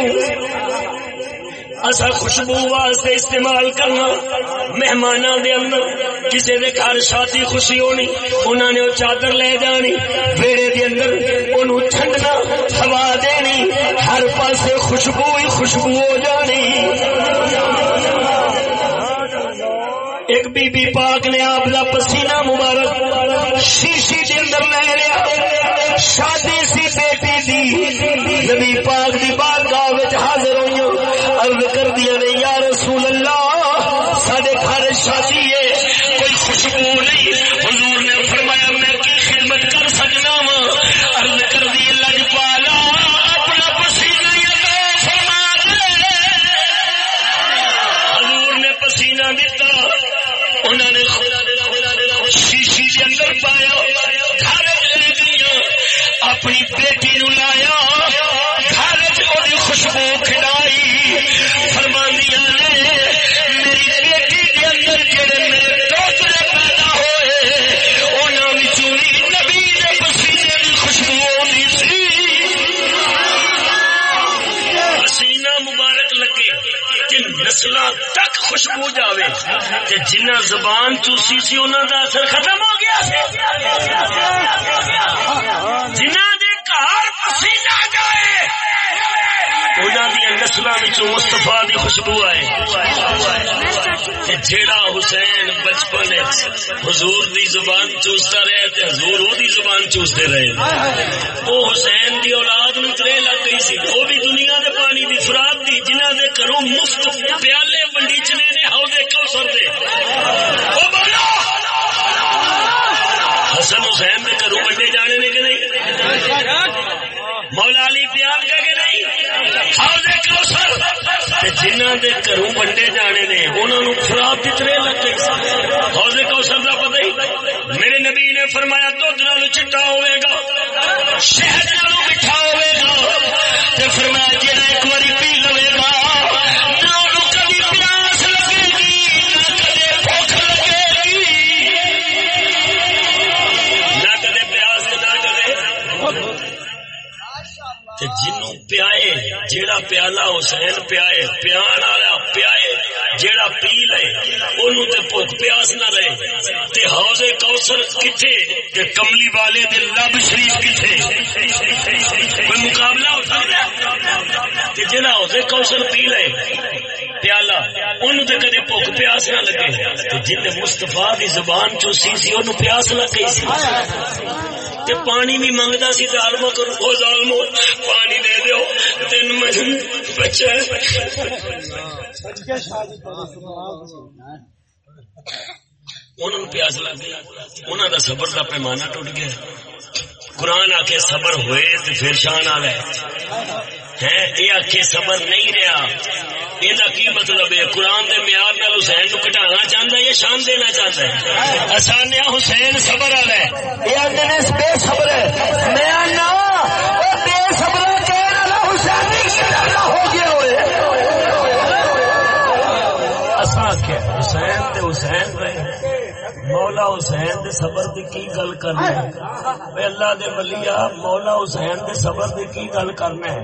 اصا خوشبو واسطے استعمال کرنا۔ مہمان دے اندر کسی دے گھر شادی خوشی ہونی انہوں نے وہ چادر لے جانی، ویڑے دے اندر انہوں ٹھنڈنا ہوا دینی، ہر پاسے خوشبو ہی خوشبو ہو جانی۔ ایک بی بی پاک نے آپ کا پسینہ مبارک شیشی دے اندر لے لیا، شادی سی جنہ زبان چوسی سی انہوں دا اثر ختم ہو گیا جنہ دے گھر پسینہ جائے۔ نسل مستفا دی خوشبو آئے۔ جیڑا حسین بچپن حضور دی زبان چوستا رہے تے حضور وہ دی زبان چوستے رہے۔ وہ حسین دی اولاد نو ترے لگ گئی سی وہ بھی دنیا دے پانی دی فراد دی، جنہ دے کروں مفت پیالے منڈی چلے نے حوضے کوثر دے وہ بولو حسن حسین دے کروں منڈے جانے نے کہ نہیں؟ مولا علی پیار کا کہ نہیں؟ حوضے کوثر۔ جنہ دے گھروں ونڈے جانے نے انہوں نے خراب کتنے لگ گئے؟ حوضے کوثر کا پتہ ہی؟ میرے نبی نے فرمایا، دودھ نالو چٹا ہوئے گا، شہد نالو میٹھا ہوئے گا۔ تے فرمایا، جڑا ایک پیان والا پیائے، جیڑا پی لے، اونوں تے بھوک پیاس نہ رہے۔ تے حوض کوثر کتے تے کملی والے دے لب شریف کتے کوئی مقابلہ ہو سکتا تے جیڑا حوض کوثر پی لے پیالہ اونوں تے کدے بھوک پیاس نہ لگے۔ تے جن مصطفی دی زبان چوسی سی اونوں پیاس لگ گئی سی۔ تے پانی بھی منگتا سی ظالمو کرو او ظالمو پانی دے دیو، تین مہین بچہ انہوں پیاس لگ گئی انہوں دا صبر دا پیمانہ ٹوٹ گیا۔ قرآن آ کے صبر ہوئے تو پھر شان آ گئے ہے یہ آ کے صبر نہیں رہا۔ یہ کی مطلب ہے؟ قرآن دے معیار نال حسین نو کٹانا چاہتا ہے یا شان دینا چاہتا ہے؟ آسان حسین صبر والا ہے یہ آدھے بے صبر ہے۔ میں آنا مولا حسین دے صبر دی کی گل کرنا ہے؟ اے اللہ دے ولیا مولا حسین دے صبر دی کی گل کرنا ہے؟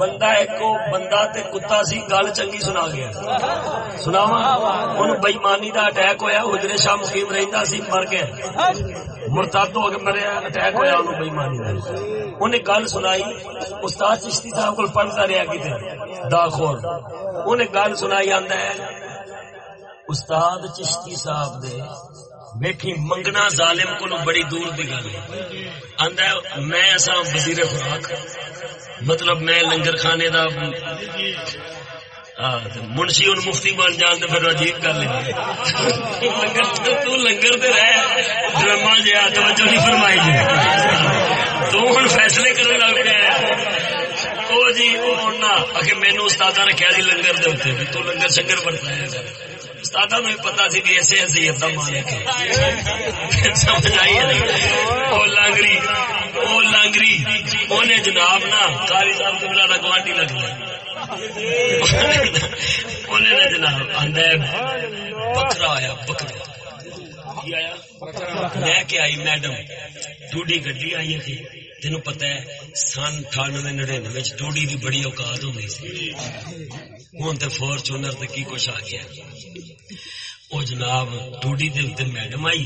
بندہ ایک بندہ تے کتا سی گل چنگی سنا گیا۔ سناوا اون بےمانی دا اٹیک ہویا، حجرے شاہ مقیم رہندا سی، مر گیا۔ مرتد ہو کے مریا اٹیک ہویا، اونوں بےمانی دا۔ انہیں گل سنائی، استاد چشتی صاحب کول پڑھتا رہیا کتے داخور انہیں گل سنائی آندا ہے، استاد چشتی صاحب دے ویکھی منگنا ظالم کو بڑی دور دی گل آندا میں ایسا وزیر خوراک مطلب میں لنگر خانے دا منشی اور مفتی بن جان تو پھر عجیب کر لیں۔ تو لنگر تے رہ ڈرما جہا توجہ نہیں فرمائی جی۔ تو ہوں فیصلے کرنے لگ پیا وہ جی وہ مینو استاد رکھا جی لنگر دے تو لنگر شنگر برتا ہے۔ استاد میں پتا سی بھی ایسے حیثیت کا مالک ہے سمجھ آئی وہ لانگری وہ لانگری۔ انہیں جناب نا کاری صاحب کے بلا گوانڈی لگ گیا۔ جناب آدھا بکرا آیا، بکرا۔ لے کے آئی، میڈم ٹوڈی گڈی آئی ہے تینوں پتا ہے، سن اٹھانوے نڑے ٹوڈی کی بڑی اوقات ہوتی سی۔ ہوں تو فورچونر کی کچھ آ گیا۔ وہ جناب ٹوڈی دے اتنے میڈم آئی۔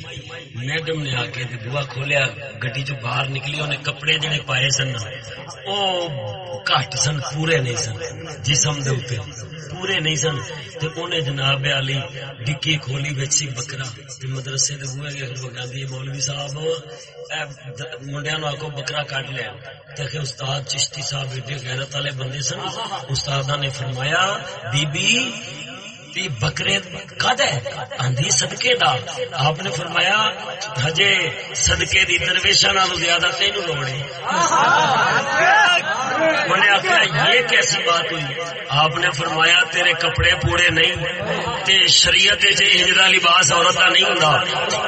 میڈم نے آ کے بوا کھولیا، گڈی چ باہر نکلی انہیں کپڑے جڑے پائے سن وہ گھٹ سن، پورے نہیں سن، جسم دے اتنے پورے نہیں سن، تے اونے جناب علی ڈکی کھولی بچی بکرا۔ تے مدرسے دے ہوئے گئے گاندھی جی، مولوی صاحب، اے منڈیاں نو آکو بکرا کٹ لے۔ تے کہ استاد چشتی صاحب دے غیرت والے بندے سن، استاداں نے فرمایا، بی بی بکرے کد ہے؟ آندھی صدقے دا۔ آپ نے فرمایا، ہجے صدقے دی درویشا نالو زیادہ تین لوڑے میں نے آخیا یہ کیسی بات ہوئی؟ آپ نے فرمایا، تیرے کپڑے پورے نہیں، تے شریعت ہجرا لباس عورت کا نہیں ہوں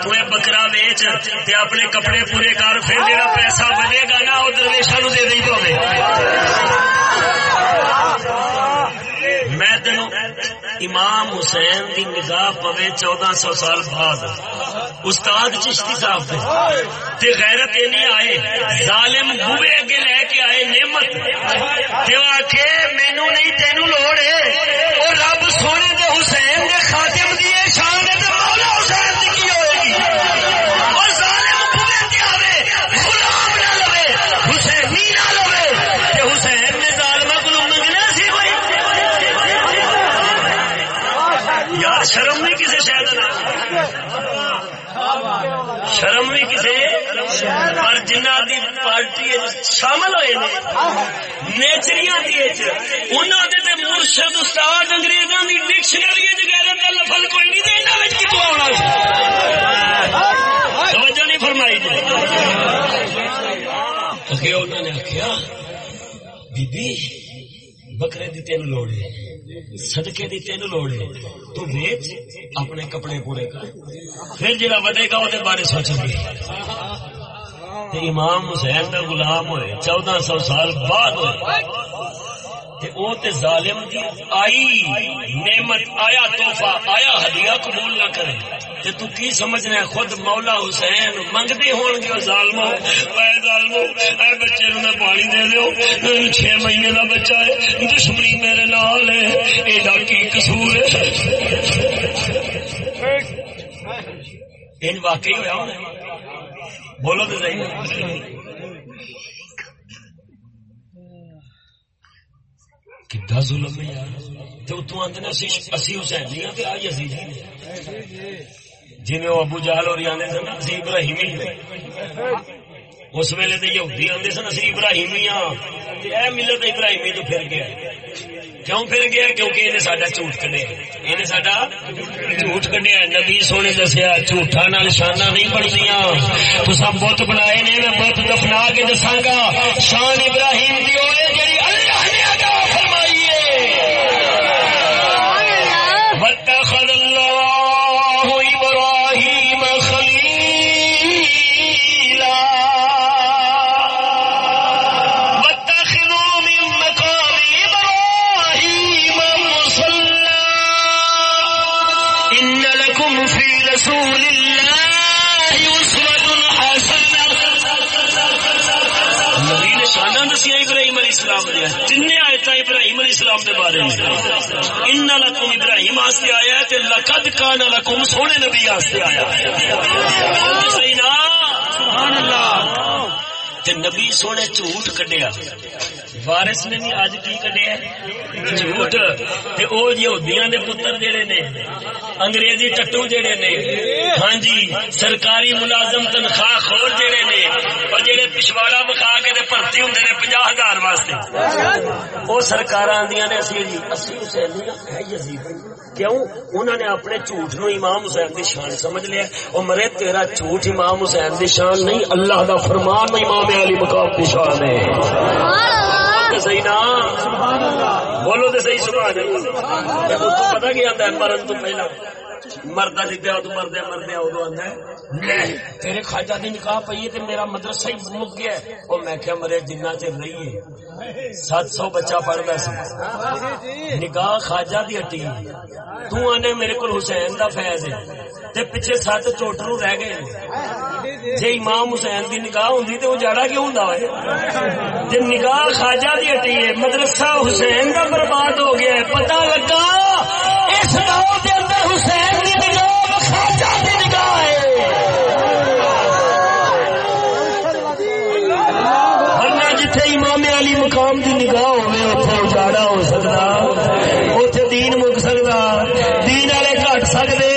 تو بکرا ویچ تے اپنے کپڑے پورے کر، پھر جا پیسہ بنے گا نا وہ درویشا نو دے دیں تو میں تینوں امام حسین کی نگاہ پوے چودہ سو سال بعد۔ استاد چشتی صاحب دے۔ تے غیرت نہیں آئے۔ ظالم بوے اگے لے کے آئے نعمت۔ تے آکھے، مینوں نہیں، تینوں لوڑ ہے۔ او رب سونے دے حسین دے خاتم پر جنہ دی پارٹی شامل ہوئے نے، نیچریاں دی انہاں دے تے مرشد استاد انگریزوں کی ڈکشنری وچ غیرت کا لفظ کوئی نہیں دینا کتوں آنا توجہ نہیں فرمائی جی۔ انہوں نے آخیا بی بکرے دی تین لوڑ ہے، صدقے دی تین لوڑ ہے، تو ویچ اپنے کپڑے پورے کر۔ پھر جڑا ودے گا وہ بارے سوچیں گے۔ امام حسین کا غلام ہوئے چودہ سو سال بعد ہوئے۔ او تے ظالم دی آئی نعمت آیا توحفہ آیا ہدیہ قبول نہ کرے۔ تے تو کی سمجھنا ہے؟ خود مولا حسین منگتے ہون گے ظالمو۔ اے ظالمو اے بچے نو میں پانی دے دیو۔ چھ مہینے دا بچہ ہے دشمنی میرے نال ہے۔ ایڈا کی قصور ہے؟ ان واقعی ہوا ہونا بولو تو صحیح۔ ظلم ہے یار؟ آندے نے اسی اسی حسین جی ہاں تے جی جی ابو جہل اور یعنی آندے سن اسی ابراہیمی اس ویلے تو یہودی آتے سن، اسی ابراہیمی ہاں اے ملت ابراہیمی تو پھر گیا۔ کیوں پھر گیا؟ کیونکہ انہیں سڈا جھوٹ کڈیا۔ انہیں سڈا جھوٹ کڈیا۔ نبی سونے دسیا جھوٹا نال شانہ نہیں بنیا تو سب بت بنائے نے، میں بت دفنا کے دساگا شان ابراہیم دی ہوئے لکم ابراہیم واسطے آیا ہے، تے لقد کان لکم، سونے نبی واسطے آیا ہے۔ صحیح نا سبحان اللہ۔ تے نبی سونے جھوٹ کڈیا۔ وارث نے بھی اج کی کڈیا جھوٹ۔ تے او یہودیاں دے پتر جڑے نے، انگریزی ٹٹو جڑے نے۔ ہاں جی سرکاری ملازم تنخواہ خور جڑے نے۔ او جڑے پچھواڑا بکھا کے تے بھرتی ہوندے نے 50000 واسطے۔ او سرکاراں آندیاں نے اسی جی اسی حسینیاں ہے یزید کیوں؟ انہوں نے اپنے جھوٹ نو امام حسین دی شان سمجھ لیا۔ او مرے، تیرا جھوٹ امام حسین دی شان نہیں، اللہ دا فرمان امام علی مقام دی شان ہے۔ تے صحیح نا۔ بولو تو صحیح سبحان اللہ۔ جب تو پتہ کیا آتا ہے؟ مرن تو پہلا۔ مرد جدیا تو مردے مردے ادو آتا ہے۔ تیرے خواجہ دی نکاح پئی تے میرا مدرسہ ہی مک گیا او میں کیا مرے جنہ چر رہی ہے، سات سو بچہ پڑھتا سی۔ نکاح خواجہ دی ہٹی۔ تو آنے میرے کو حسین دا فیض ہے۔ تے پیچھے سات چوٹرو رہ گئے جے امام حسین دی نگاہ ہوندی تے اجاڑا کیوں ہوندا ہے تے نگاہ خواجہ دی ہٹی ہے، مدرسہ حسین دا برباد ہو گیا ہے۔ پتہ لگا، اس دور دے اندر حسین علی مقام دی نگاہ ہوے اوتھے اجاڑا ہو سکدا۔ اوتھے دین مک سکدا۔ دین والے گھٹ سکدے۔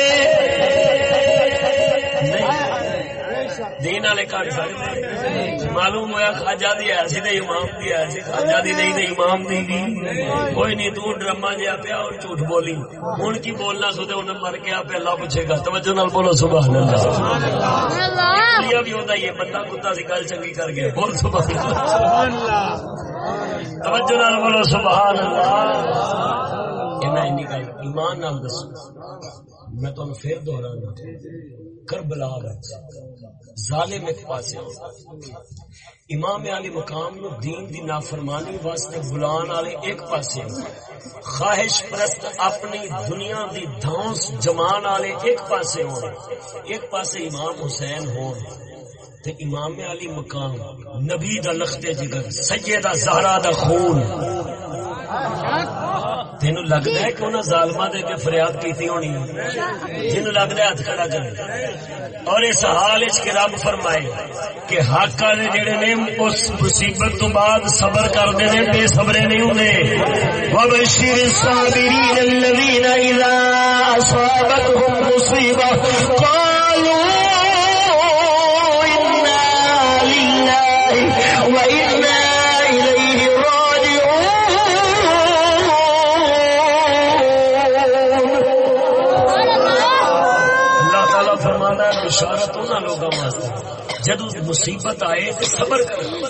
دین والے گھٹ سکدے۔ معلوم ہویا خواجہ دی ایسی تے امام دی ایسی خواجہ دی نہیں تے امام دی بھی کوئی نہیں، تو ڈرامہ جہا پیا اور جھوٹ بولی۔ ہن کی بولنا سو تے انہیں مر کے آپ اللہ پوچھے گا۔ توجہ نال بولو، سبحان اللہ۔ یہ بھی ہوتا ہے، بندہ کتا سی گل چنگی کر گیا۔ بول، سبحان اللہ۔ توجہ نال بولو، سبحان اللہ۔ یہ میں اینی گل، ایمان نال دسوں میں تمہیں پھر دوہرانا۔ کربلا وچ۔ ظالم ایک پاسے امام علی مقام نو دین دی نافرمانی واسطے بلان والے ایک پاسے خواہش پرست اپنی دنیا دی دھونس جمان والے ایک پاسے ہون ایک پاسے امام حسین ہون تے امام علی مقام نبی دا لخت جگر، سیدہ زہرا دا خون۔ تین لگتا ہے کہ انہیں ظالما دے کے فریاد کی ہونی جن لگتا ہے ہاتھ کھڑا کر اور اس حال کے رب فرمائے کہ حق والے جڑے نے اس مصیبت تو بعد صبر کرتے ہیں بے صبرے نہیں ہوتے وبشر الصابرین الذين اذا اصابتهم مصیبه جدو مصیبت آئے تو صبر کرو۔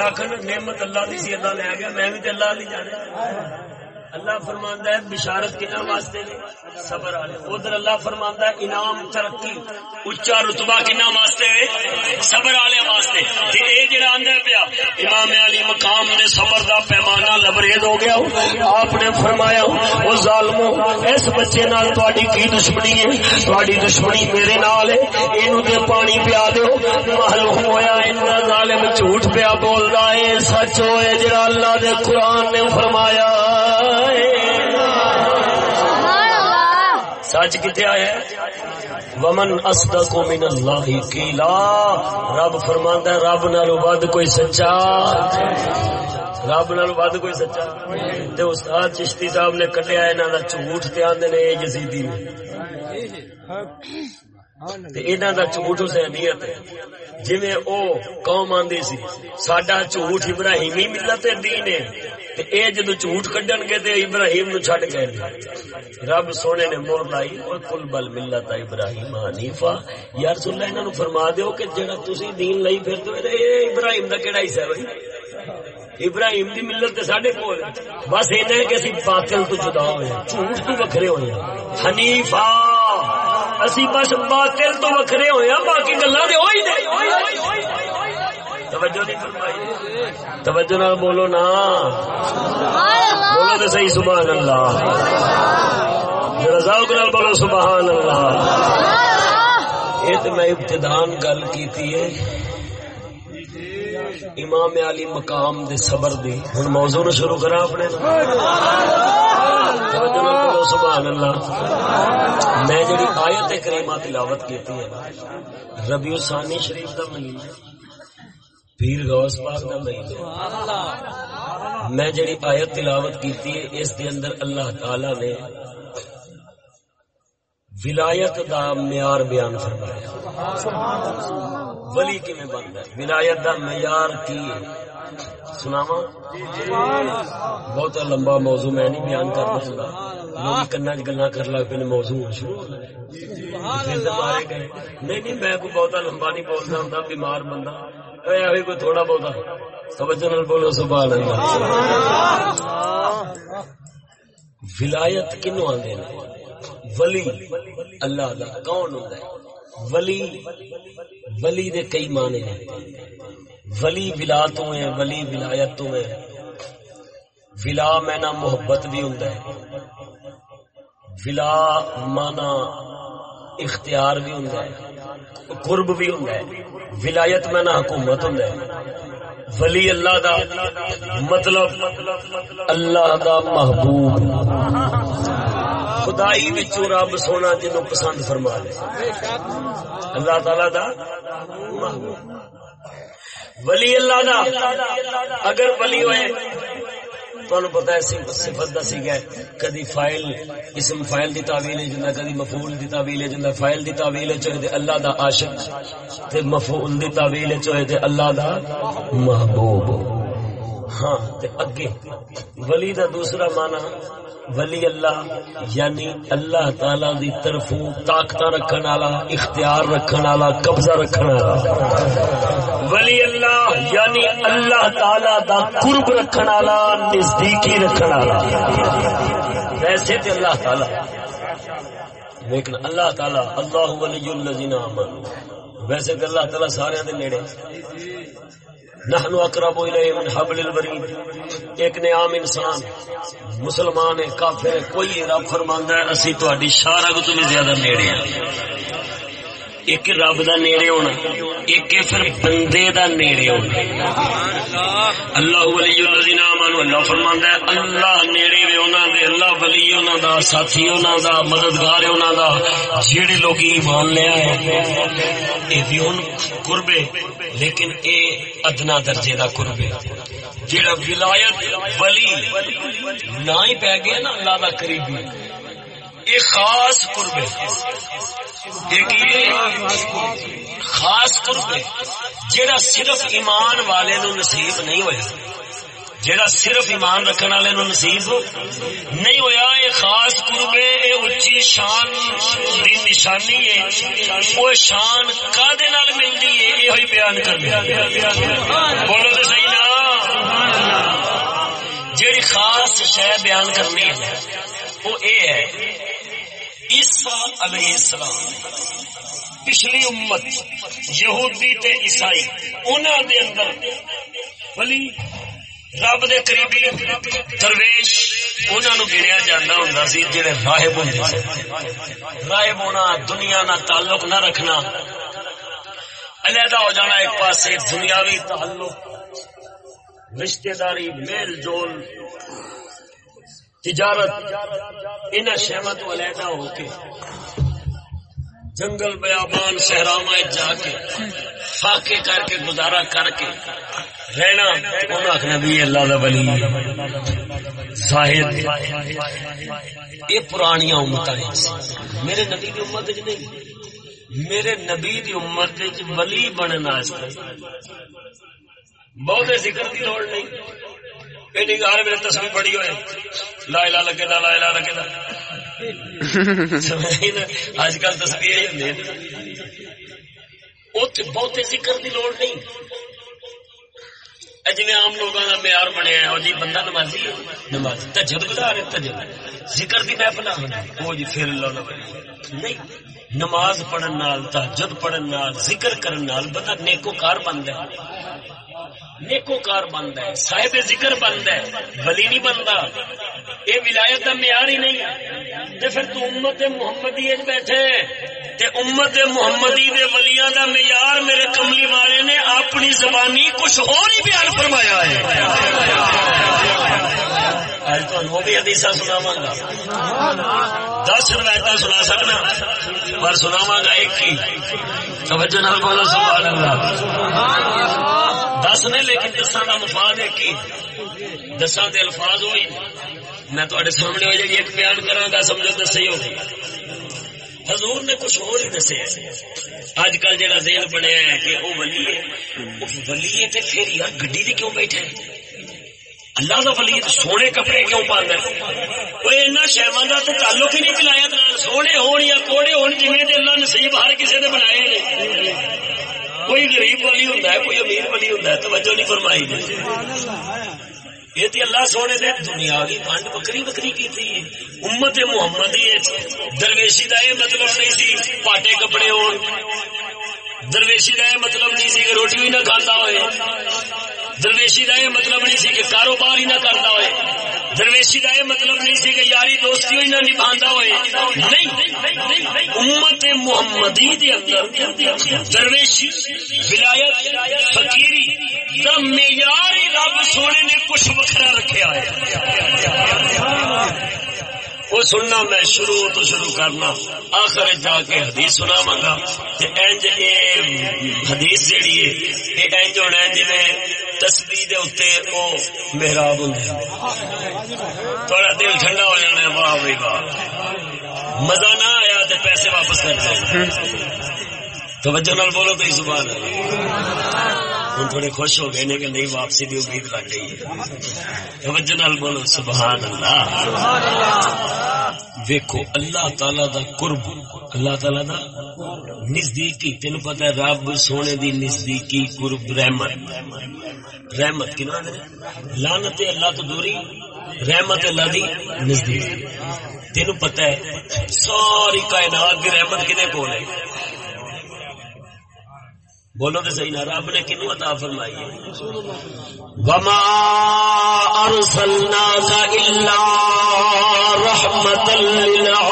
آخر نعمت اللہ دی سی؟ اللہ لے گیا، میں بھی اللہ نہیں جانا اللہ فرماندا ہے بشارت کنا واسطے نے؟ صبر والے۔ ادھر اللہ فرماندا ہے انعام ترقی اچا رتبہ کنا واسطے ہے؟ صبر والے واسطے۔ تے اے جڑا آندا پیا، امام علی مقام دے صبر دا پیمانہ لبریز ہو گیا آپ نے فرمایا او ظالمو، اس بچے نال تہاڈی کی دشمنی ہے؟ تہاڈی دشمنی میرے نال ہے۔ اینو تے پانی پیا دیو۔ معلوم ہویا اندا ظالم جھوٹ پیا بولدا ہے۔ سچ ہوئے، جڑا اللہ دے قرآن نے فرمایا۔ سچ کتنے آیا ومن اصدق من اللہ قیلا رب فرماندا ہے، رب نالو ود کوئی سچا۔ رب نالو ود کوئی سچا۔ تے استاد چشتی صاحب نے کٹیا انہاں دا جھوٹ تے آندے نے یزیدی نے۔ تے انہاں دا جھوٹ حسینیت ہے۔ جویں او قوم آندی سی، ساڈا جھوٹ ابراہیمی ملت دین ہے۔ تے اے جدو جھوٹ کڈن گے تے ابراہیم نو چھڈ گئے رب سونے نے مور لائی او کل بل ملت ابراہیم حنیفہ یا رسول اللہ انہاں نو فرما دیو کہ جڑا تسی دین لئی پھرتے ہو اے ابراہیم دا کیڑا حصہ ہے بھائی ابراہیم دی ملت تے ساڈے کول بس اینا ہے کہ اسی باطل تو جدا ہوئے جھوٹ تو وکھرے ہوئے حنیفہ اسی بس باطل تو وکھرے ہوئے باقی گلاں تے ہوئی نہیں توجہ نہیں فرمائی۔ توجہ نال بولو نا۔ بولو تو صحیح، سبحان اللہ۔ ذرا ذوق نال بولو، سبحان اللہ۔ یہ تو میں ابتدان گل کیتی ہے۔ امام علی مقام دے صبر دی۔ ہن موضوع نو شروع کرا اپنے۔ سبحان اللہ۔ میں جڑی آیت کریمہ تلاوت کیتی ہے، ربیع الثانی شریف دا مہینہ۔ پیر غوث پاک دا مہینہ میں جڑی آیت تلاوت کیتی ہے، اس دے اندر اللہ تعالی نے ولایت دا معیار بیان فرمایا۔ ولی کیویں بندا ہے؟ ولایت دا معیار کی ہے؟ سناواں؟ بہت لمبا موضوع میں نہیں بیان کر سکتا۔ لوگ کنا چ گلا کر لگ پے موضوع شروع نہیں نہیں، میں کوئی بہت لمبا نہیں بولتا ہوں بیمار بندہ۔ اے کوئی تھوڑا بہت توجہ نال بولو، سبحان اللہ۔ ولایت کنو آندے نے؟ ولی اللہ دا، کون ہوندا ہے؟ ولی ولی دے کئی معنی ہیں۔ ولی ولا تو ہے ولی ولایت تو ہے ولا میں نہ محبت بھی ہوندا ہے۔ ولا مانا اختیار بھی ہوندا ہے۔ قرب بھی ہوندا ہے ولایت میں نہ حکومت ہوندا ہے ولی اللہ دا مطلب اللہ دا محبوب۔ خدائی وچوں رب سونا جنوں پسند فرما لے۔ اللہ تعالی دا محبوب۔ ولی اللہ دا، اگر ولی ہوئے تمہیں پتا ہے صفت دسی گئے کدی فائل اسم فائل دی تعویل ہے جنہ کدی مفعول دی تعویل ہے جنہ فائل دی تعویل ہے چوہے تے اللہ دا عاشق، تے مفعول دی تعویل ہے چوہے تے اللہ دا محبوب۔ ہاں تے اگے ولی دا دوسرا معنی ولی اللہ یعنی اللہ تعالی دی طرفوں طاقت رکھن والا، اختیار رکھن والا، قبضہ رکھن والا۔ ولی اللہ یعنی اللہ تعالی دا قرب رکھن والا، نزدیکی رکھن والا۔ ویسے تے اللہ تعالی، لیکن اللہ تعالی، اللہ ولی الذین آمنوا۔ ویسے تے اللہ تعالی سارے دے نیڑے۔ نحن اقرب الیہ من حبل الورید۔ ایک نے عام انسان، مسلمان ہے کافر ہے کوئی رب فرماندا ہے، اسی تہاڈی شارہ کو تمہیں زیادہ نیڑے ہیں۔ ایک رب دا نیڑے ہونا، ایک پھر بندے دا نیڑے ہونا۔ اللہ ولی الذین آمنوا، اللہ فرماندا ہے، اللہ نیڑے وے انہاں دے، اللہ ولی انہاں دا، ساتھی انہاں دا، مددگار انہاں دا جڑے لوگ ایمان لے آئے اے بھی ان قربے، لیکن اے ادنا درجے دا قربے۔ جڑا ولایت ولی نہ ہی پہ گیا نا، اللہ دا قریبی ایک خاص قرب خاص قرب جڑا صرف ایمان والے نو نصیب نہیں ہوا جڑا صرف ایمان رکھنے والے نو نصیب نہیں ہویا، یہ خاص قرب ہے اچھی شان دی نشانی ہے۔ وہ شان کدے ملتی ہے یہ بیان کر بولو تو صحیح نا۔ جیڑی خاص شہ بیان کرنی ہے، وہ یہ ہے۔ عیسا علیہ السلام، پچھلی امت، یہودی تے عیسائی انہوں دے اندر ولی، رب دے قریبی درویش انہوں گنیا جانا ہوں سی جہے راہب ہوں راہب ہونا دنیا نہ تعلق نہ رکھنا۔ علیحدہ ہو جانا ایک پاس دنیاوی تعلق رشتے داری، میل جول۔ تجارت، ان شہما تو علیحدہ ہو کے، جنگل بیابان صحرام جا کے، فاقے کر کے، گزارا کر کے، رہنا آخنا بھی اللہ کا بلی زاہد، یہ پرانی امت میرے نبی کی امت نہیں، میرے نبی کی امت ولی بننا بہت ذکر کی لوڑ نہیں۔ ایڈی میرے پڑی ہوئے لا لگے دا لا لگے دا اج کل ذکر لوڑ نہیں جی عام لوگوں کا معیار بنیا ہے جی بندہ نمازی نماز تجد گزار ذکر کی میں بنا وہ جی پھر نہیں نماز پڑھن نال تہجد پڑھن نال ذکر کرن نال بندہ نیکو کار بنتا ہے نیکو کار بنتا ہے، صاحب ذکر بنتا ہے، ولی نہیں بنتا۔ یہ ولایت کا معیار ہی نہیں۔ تے پھر تو امت محمدی بیٹھے تے امت محمدی دے ولیاں دا معیار میرے کملی والے نے اپنی زبانی کچھ اور ہی بیان فرمایا ہے۔ اج تو بھی حدیث سناوا گا۔ دس روایت سنا سکنا، پر سناوا گا ایک ہی۔ توجہ نال بولو، سبحان اللہ۔ دس نے، لیکن دساں کا مفاد ایک ہی۔ دساں دے الفاظ ہوئی میں تھوڑے سامنے ہو جائے ایک بیان کرا گا، سمجھو تو صحیح ہوگی حضور نے کچھ اور ہی دسے اج کل جہاں ذہن بنیا ہے کہ وہ ولی ہے ولی ہے پھر یار گڈی دے کیوں بیٹھے اللہ کا ولی سونے کپڑے کیوں پانا وہ ایسا شہوا کا تو تعلق ہی نہیں ملایا سونے ہون یا کوڑے ہون جی اللہ نصیب ہر کسی نے بنائے کوئی غریب والی ہوں کوئی امیر والی ہوں توجہ نہیں فرمائی یہ اللہ سونے نے دنیاوی پانڈ بکری بکری کی تھی امت محمد درویشی کا یہ مطلب نہیں سی، پاٹے کپڑے ہو درویشی کا یہ مطلب نہیں سی کہ روٹی بھی نہ کھانا ہوئے۔ درویشی کا یہ مطلب نہیں سی کہ کاروبار ہی نہ کرتا ہوئے۔ درویشی کا یہ مطلب نہیں سی کہ یاری دوستی ہی نہ نبھا ہوئے۔ نہیں، امت محمدی دے اندر درویشی، ولایت، فقیری، دا معیار رب سونے نے کچھ وکھرا رکھا ہے۔ وہ سننا میں شروع تو شروع کرنا، آخر جا کے حدیث سنا گا۔ حدیث جیڑی ہے یہ اینج ہونا جی تسبیح دے اتنے او محراب ہوں تھوڑا دل ٹھنڈا ہو جانا واہ بھائی واہ۔ مزہ نہ آیا تو پیسے واپس کر دیں توجہ نال بولو تو زبان ہوں تھوڑے خوش ہو گئے نے کہ نہیں واپسی کی امید لگ گئی ہے۔ توجہ نال بولو سبحان اللہ دیکھو اللہ تعالی دا قرب، اللہ تعالی دا نزدیکی تین پتا ہے، رب سونے دی نزدیکی قرب، رحمت۔ رحمت کی نام لانت اللہ تو دوری، رحمت اللہ دی نزدیک تین پتا ہے، ساری کائنات کی رحمت کنے کول ہے۔ بولو تو صحیح نہ، رب نے کنو عطا فرمائی ہے؟ وما ارسلناك الا رحمتا للعالمين۔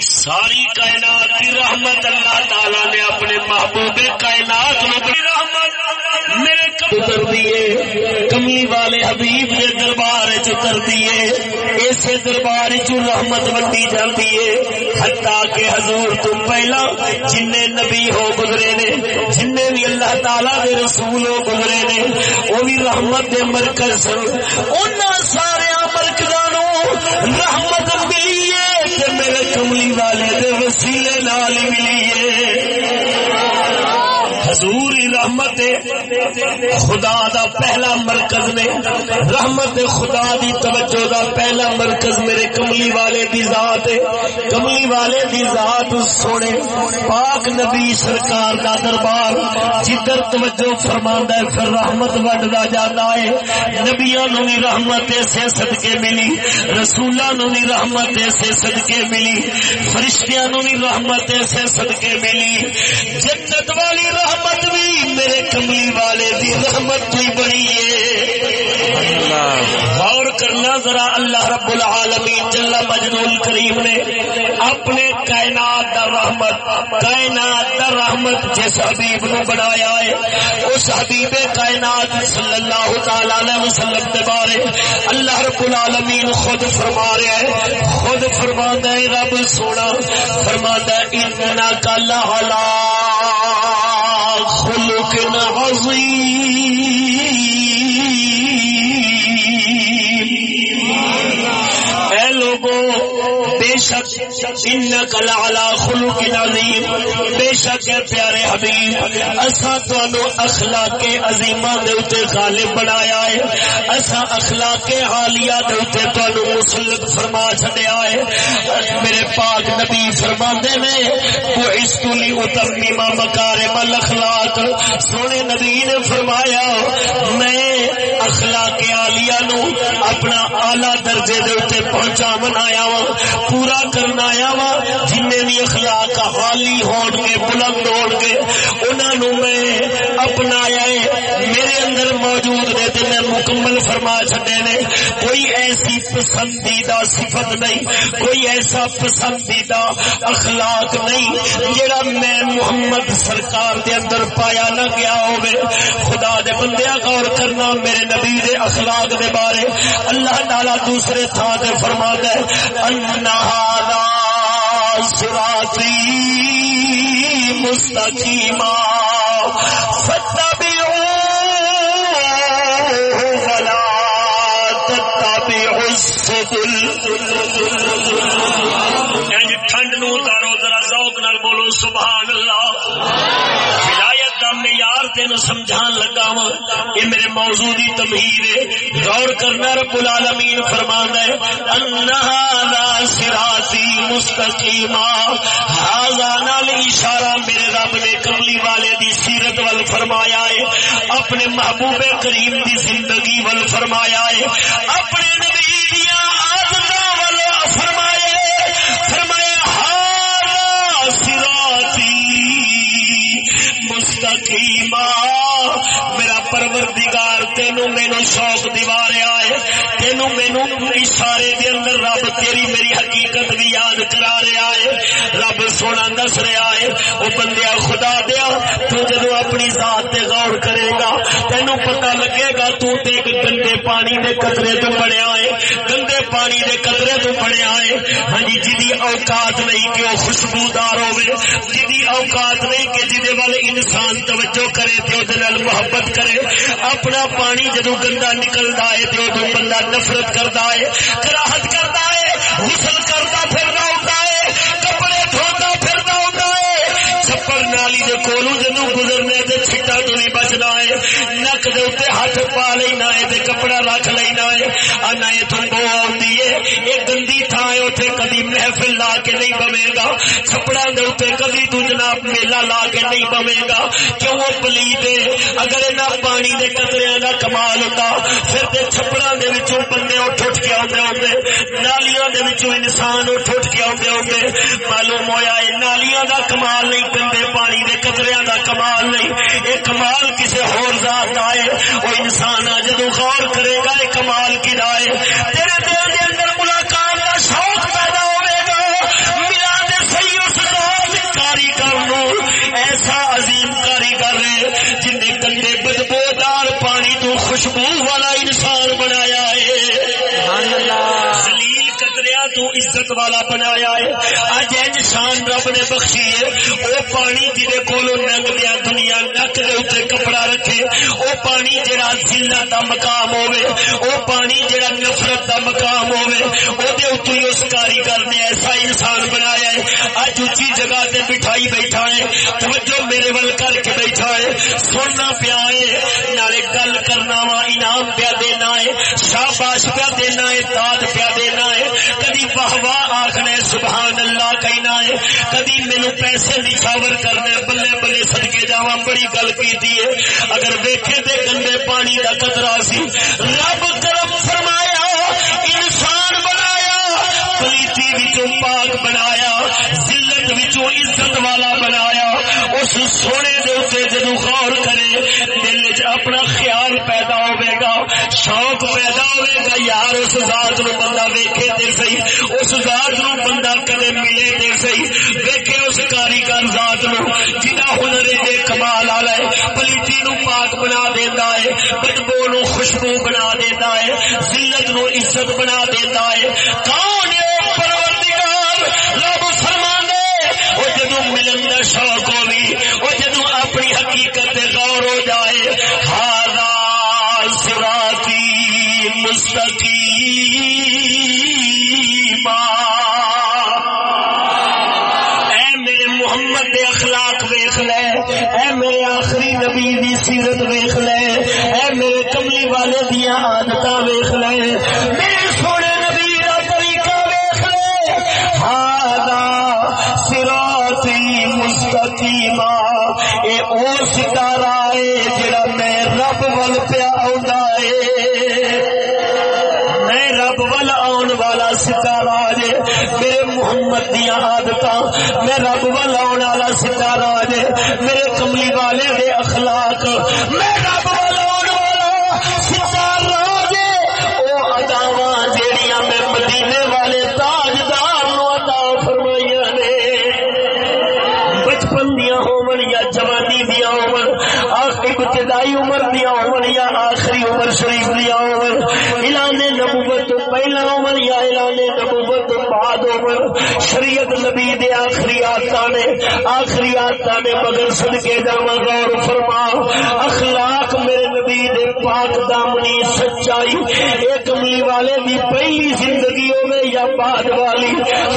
ساری کائنات کی رحمت اللہ تعالی نے اپنے محبوب کائنات میں رحمت میرے اتر دیے کمی والے حبیب کے دربار چتر دیے۔ اسے دربار چ رحمت ونڈی جاتی ہے حتا کہ حضور تو پہلا جن نبی ہو گزرے نے جن بھی اللہ تعالی دے رسول ہو گزرے نے، وہ بھی رحمت دے مرکز سن۔ انہاں سارے مرکزاں رحمت ملی ہے میرے کملی والے دے وسیلے نال ملی ہے۔ حضور رحمت خدا دا پہلا مرکز نے۔ رحمت خدا دی توجہ دا پہلا مرکز میرے کملی والے دی ذات کملی والے دی ذات سونے۔ پاک نبی سرکار دا دربار جدر توجہ فرماندا ہے، پھر رحمت وڈدا جاتا ہے۔ نبیاں نو بھی رحمت سے صدقے ملی، رسولاں نو بھی رحمت سے صدقے ملی، فرشتیاں نو بھی رحمت سے صدقے ملی۔ جنت والی رحمت رحمت بھی میرے کملی والے دی رحمت بھی بڑی ہے۔ غور کرنا ذرا اللہ رب العالمین جل مجنون کریم نے اپنے کائنات دا رحمت، کائنات دا رحمت جس حبیب نو بنایا ہے، اس حبیب کائنات صلی اللہ تعالی علیہ وسلم کے بارے اللہ رب العالمین خود فرما رہا ہے۔ خود فرما ہے، رب سونا فرما ہے اتنا کلا خلق اے لوگوں بے شک ان کلا خلق عظیم بے شک ہے پیارے حبیب، اسا تانوں اخلاق عظیمہ دے اوتے غالب بنایا ہے۔ اسا اخلاق عالیہ دے اوتے تانوں مسلط فرما چھڈیا ہے۔ میرے پاک نبی فرماندے نے، وہ استلی اتمیم مکارم الاخلاق۔ سونے نبی نے فرمایا، میں اخلاق عالیہ نو اپنا اعلی درجے دے اوتے پہنچا بنایا وا، پورا کرنا آیا وا جن بھی اخلاق حالی ہون گے، بلند ہون گے، انہاں نو میں اپنایا ہے، میرے اندر موجود نے تے میں مکمل فرما چھڈے نے، کوئی ایسی پسندیدہ صفت نہیں، کوئی ایسا پسندیدہ اخلاق نہیں جڑا میں محمد سرکار دے اندر پایا نہ گیا ہوے خدا دے بندیا غور کرنا میرے نبی دے اخلاق دے بارے، اللہ تعالی دوسرے تھان تے فرما دے انہا سراتی مستقیما فتبعوا ولا تتبعوا السبل. یعنی ٹھنڈ نو اتارو، ذرا ذوق نال بولو، سبحان اللہ. ہدایت کا تین سمجھان لگا وا یہ میرے موضوع دی تمہید ہے۔ غور کرنا رب العالمین فرماندا ہے، انہا صراطی مستقیما۔ ھذا نال اشارہ میرے رب نے کملی والے دی سیرت ول فرمایا ہے۔ اپنے محبوب کریم دی زندگی ول فرمایا ہے۔ اپنے نبی دیاں عادتاں ول فرمایا ہے۔ فرمایا، ھذا صراطی مستقیما میرا پروردگار تینو مینو شوق دیواریا ہے تینو مینو اشارے دے اندر رب تیری میری حقیقت بھی یاد کرا رہا ہے رب سونا دس رہا ہے وہ بندیا خدا دیا، تو جدو اپنی ذات تے غور کرے گا تینو پتہ لگے گا تو تے ایک گندے پانی دے قطرے تو بنیا ہے گندے پانی دے قطرے تو بنیا ہے ہاں جی جدی اوقات نہیں کہ وہ خوشبودار ہوے جدی اوقات نہیں کہ جدے والے انسان توجہ کرے تو نال محبت کرے۔ اپنا پانی جدو گندا نکلتا ہے تو بندہ نفرت کرتا ہے، کراہت کرتا ہے، غسل کرتا پھر چھپڑ نالی دے کولوں جدوں گزرنے تے چھٹا تو نہیں بچنا ہے۔ نک دے اوتے ہاتھ پا لینا ہے تے کپڑا رکھ لینا ہے۔ انا اے تو بو آندی ہے۔ اے گندی تھاں ہے اوتھے کبھی محفل لا کے نہیں بوے گا۔ چھپڑا دے اوتے کبھی تو جناب میلہ لا کے نہیں بوے گا۔ کیوں وہ پلید ہے؟ اگر نہ پانی دے قطریاں دا کمال ہوتا، پھر تے چھپڑا دے وچوں بندے اٹھ اٹھ کے آندے ہوندے۔ نالیاں دے وچوں انسان اٹھ اٹھ کے آندے ہوندے۔ معلوم ہویا اے نالیاں دا کمال نہیں گندے پانی دے قطرے دا کمال نہیں۔ اے کمال کسے ہور ذات دا ہے۔ او انسان جدوں غور کرے گا، اے کمال کی دا ہے۔ تیرے دل دے اندر ملاقات دا شوق عزت والا بنایا ہے۔ اج انج شان رب نے بخشی ہے۔ او پانی جے کولو ننگ دیا دنیا نک دے اوتے کپڑا رکھے۔ او پانی جڑا ذلت دا مقام ہوے او پانی جڑا نفرت دا مقام ہوے او دے اس کاریگر نے ایسا انسان بنایا ہے۔ اج اچھی جگہ تے بٹھائی بیٹھا ہے۔ توجہ میرے ول کر کے بیٹھا ہے۔ سننا پیا ہے۔ نالے گل کرنا وا، انعام پیا دینا ہے۔ شاباش پیا دینا ہے، داد پیا دینا ہے۔ کدی واہ واہ آخنا سبحان اللہ کہنا ہے، کدی میرے پیسے نشاور کرنے، بلے بلے سدکے جا بڑی گل کی اگر ویکھے تے گندے پانی کا قطرہ سی، رب کرم فرمایا، انسان بنایا، پلیتی پاک بنایا ذلت عزت والا بنایا، اس سونے دے جدو غور کرے، دل چ اپنا خیال پیدا ہوئے گا، شوق پیدا ہوئے گا، یار، اس ذات نو بندہ ویکھے تے صحیح اس ذات نو بندہ کدے ملے تے صحیح ویکھے اس کاریگر ذات نو جنا ہنر دے کمال والا ہے، پلیتی نو پاک بنا دیندا ہے، بدبو نو خوشبو بنا دیندا ہے، ذلت نو عزت بنا دیندا ہے، کون ہے ملن دا شوق ہووی، او جدوں اپنی حقیقت غور ہو جائے ہاں سراتی مستقیم اے میرے محمد دے اخلاق ویخ لے، اے میرے آخری نبی دی سیرت ویخ لے، اے میرے کملی والے دیا آدت ویخ لے۔ ستارہ ہے، جڑا میں رب ول پیا میں رب ول آن والا ستارہ جے میرے محمد دیا آدت میں رب ول آن والا ستارہ جے میرے کملی والے دے اخلاق، میں رب ول آن والا عمر اعلان نبوت بعد عمر شریعت نبی دے آخری آتا نے آخری آتا نے مگر صدقے جاواں غور فرما، اخلاق پاک دامنی سچائی، ایک کملی والے دی پہلی زندگی ہوے یا بعد والی؟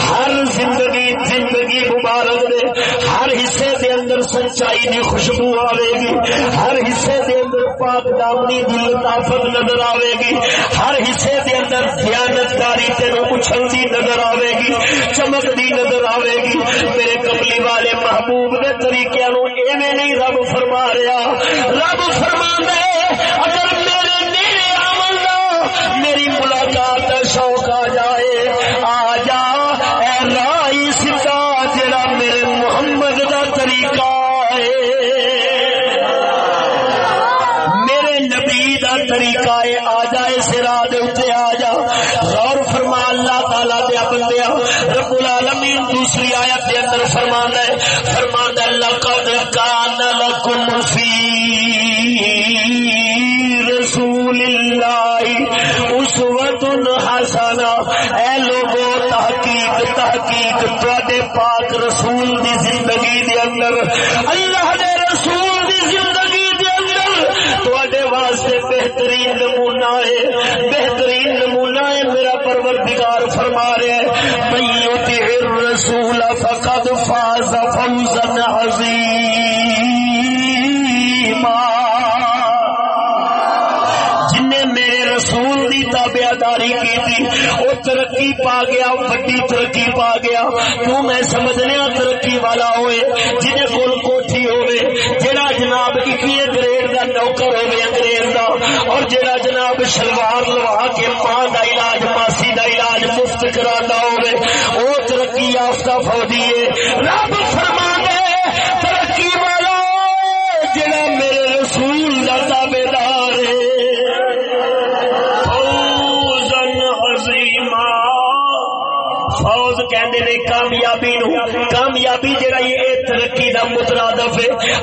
ہر زندگی زندگی مبارک دے، ہر حصے دے اندر سچائی دی خوشبو آوے گی، ہر حصے دے اندر پاک دامنی دی لطافت نظر آوے گی، ہر حصے دے اندر دیانتداری تینو اچھل دی نظر آوے گی، چمک دی نظر آوے گی۔ میرے کملی والے محبوب دے طریقے نو ایویں نہیں رب فرما رہا، رب فرما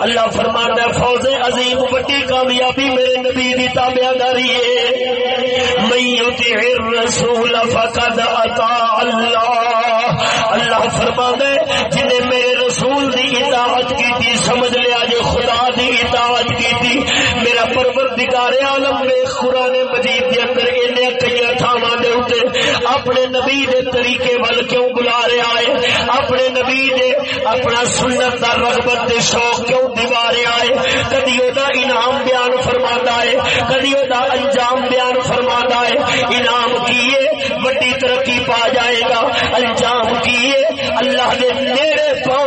اللہ فرماندا ہے، فوز عظیم بڑی کامیابی میرے نبی دی تابعداری ہے۔ من یطع الرسول فقد اطاع اللہ۔ اللہ فرماندا ہے جنے میرے رسول دی اطاعت کیتی، سمجھ لیا جے خدا دی اطاعت کیتی۔ میرا پروردگار عالم میں قرآن مجید کے اندر انہیں کئی تھاواں دے اوتے اپنے نبی دے طریقے ول کیوں بلا رہا ہے؟ اپنے نبی دے اپنا سنت دا رغبت دے شوق کیوں دیوارے آئے؟ کدی وہ انعام بیان فرما ہے، کدی وہ انجام بیان فرما ہے۔ انعام کیے؟ وڈی ترقی پا جائے گا۔ انجام کیے؟ اللہ دے نیڑے پہنچ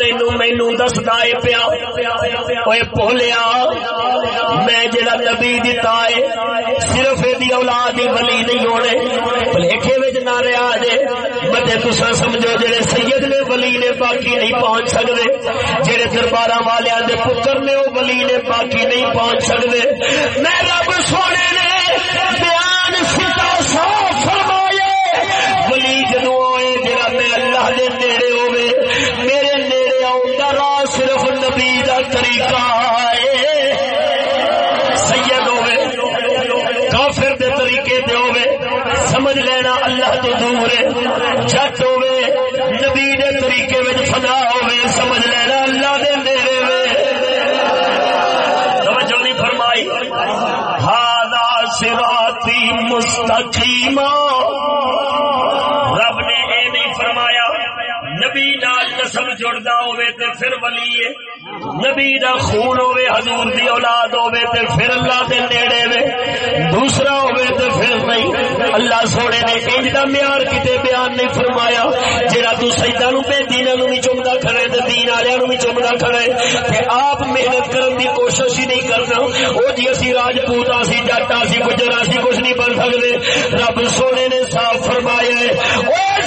تینو مینو دستا ہے پیا۔ اوے بولیا، میں جڑا نبی دتا ہے صرف دی اولاد ہی ولی نہیں ہونے بھلیکے وچ نہ رہیا جے۔ متے تساں سمجھو جڑے سید نے ولی نے باقی نہیں پہنچ سکدے، جڑے درباراں والیاں دے پتر نے او ولی نے باقی نہیں پہنچ سکدے۔ میں رب سونے نے ماں رب نے اے نہیں فرمایا نبی نال نسل جڑدا ہوے تے پھر ولی ہے۔ نبی دا خون ہوے حضور دی اولاد ہوے تے پھر اللہ دے نیڑے وے۔ دوسرا ہوے تے پھر نہیں۔ اللہ سونے نے انج دا معیار کتے بیان نہیں فرمایا، جڑا تو سیداں نو بے دیناں نو بھی چمدا کھڑے تے دین والےاں نو بھی چمدا کھڑے تے آپ محنت کرن دی کوشش ہی نہیں کرنا۔ او جی اسی راجپوت اسی جٹ اسی گجر اسی کچھ نہیں بن سکدے۔ رب سونے نے صاف فرمایا ہے۔ او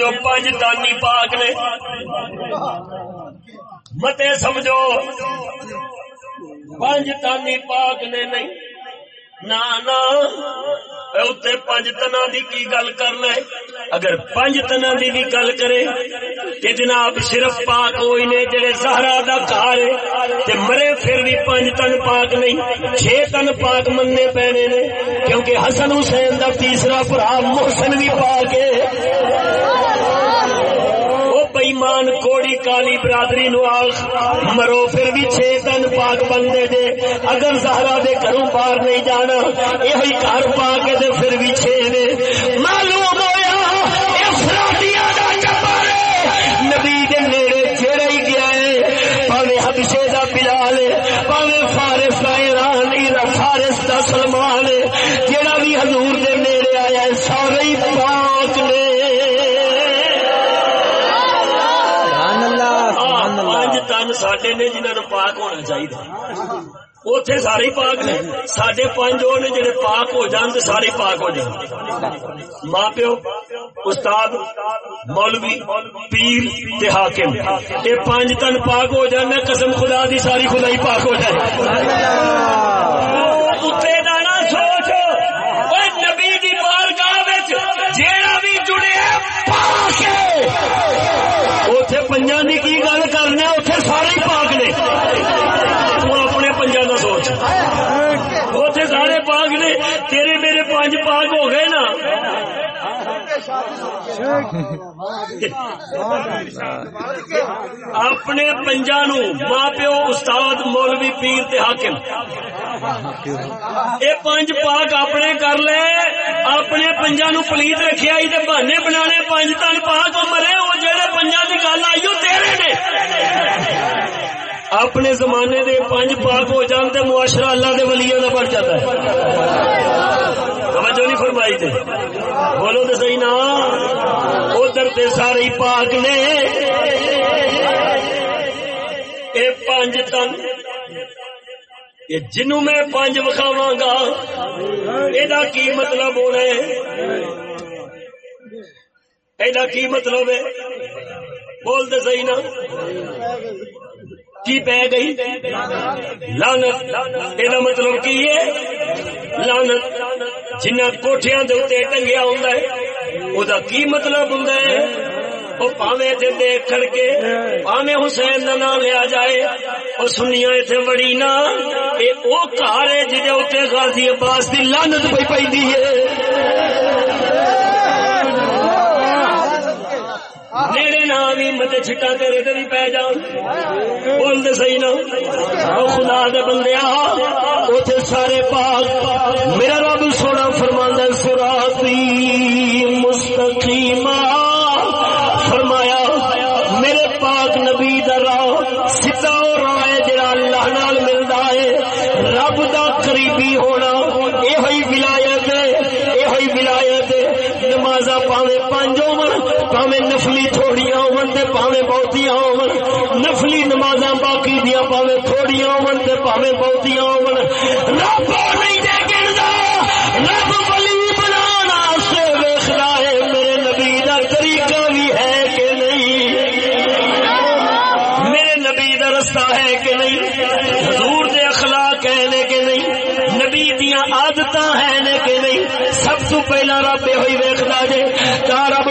سمجھو پانچ تانی پاک نے۔ متے سمجھو۔ پانچ تانی پاک نے نہیں۔ نا اتنے پانچ تنا دی کی گل کرنا ہے؟ اگر پانچ تنا دی بھی گل کرے تے جناب صرف پاک ہوئی نے، جڑے سہارا دا کار تے مرے پھر بھی پانچ تن پاک نہیں چھ تن پاک مننے پینے نے، کیونکہ حسن حسین دا تیسرا بھرا محسن بھی پاک ہے۔ بےمان کوڑی کالی برادری نو آخ، مرو پھر بھی چھ تن پاک بندے دے۔ اگر زہرا دے گھروں باہر نہیں جانا یہ گھر پا کے دے پھر بھی چھ نے معلوم ہویا، افرادیاں دا ٹبر نبی دے نیڑے چڑھ ہی گیا ہے، پاوے حبشے دا بلال ہے، پاوے فارس دا ایران ایران فارس دا سلمان سڈے نے جنہوں نے پاک ہونا چاہیے اتے سارے ہی پاک نے سڈے پانچ وہ نے جڑے پاک ہو جان تو سارے پاک ہو جان ماں پیو استاد مولوی پیر تے حاکم یہ پانچ تن پاک ہو جان قسم خدا دی ساری خدا ہی پاک ہو جائے اتنے دانا سوچ نبی دی بارگاہ جیڑا بھی جڑے پاک ہے اتے پنجا کی کی گل کرنے اتے سارے ہی پاک نے تو اپنے پنجا کا سوچ اتے سارے پاک نے تیرے میرے پانچ پاک ہو گئے نا اپنے پنجا نو ماں پیو استاد مولوی پیر تے حاکم۔ اے پنج پاک اپنے کر لے، اپنے پنجا نو پلیت رکھیا ہی تے بہانے بنانے پنج تن پاک مرے، وہ جڑے پنجا دی گل آئی تیرے نے۔ اپنے زمانے دے پانچ پاک ہو جان تے معاشرہ اللہ دے ولیوں دا بن جاتا ہے۔ توجہ نہیں فرمائی تے۔ بولو تو صحیح نا۔ ادھر تے سارے پاک نے۔ اے پانچ تن۔ یہ جنوں میں پانچ وکھاواں گا۔ یہ کی مطلب ہونا ہے؟ یہ کی مطلب ہے؟ بول دے صحیح نا۔ کی پہ گئی؟ لانت یہ مطلب کی ہے؟ لانت جنہ کوٹیاں دے ٹنگیا ہوں وہ کی مطلب ہوں وہ پاوے دیکھ کر کے پاوے حسین کا نام لیا جائے اور سنیا اتنے بڑی نا یہ وہ گھر ہے جی اتنے غازی عباس کی لانت پہ پی ہے۔ نیڑے نام مت چھٹا تیرے تے بھی پی جان بول دے صحیح نا او خدا دے بندے اوتھے سارے پاک۔ میرا رب سونا فرماندا سراتی مستقیما فرمایا، میرے پاک نبی دا راہ سیدھا راہ ہے جڑا اللہ نال ملدا ہے، رب دا قریبی ہونا۔ اے ہوئی ولایت ہے اے ہوئی ولایت ہے۔ نمازاں پاویں پنج ہون پاوے نفلی تھوڑیاں ہون تے پاوے بہتیاں ہون۔ نفلی نمازاں باقی دیاں پاوے تھوڑیاں ہون تے پاوے بہتیاں ہون۔ رب نہیں دے گندا رب ولی بنانا سے ویکھدا ہے میرے نبی دا طریقہ بھی ہے کہ نہیں؟ میرے نبی دا رستہ ہے کہ نہیں؟ حضور دے اخلاق ہے کہ نہیں؟ نبی دیاں عادتاں ہیں کہ نہیں؟ سب تو پہلا رب ہوئی ویکھدا جے۔ تا رب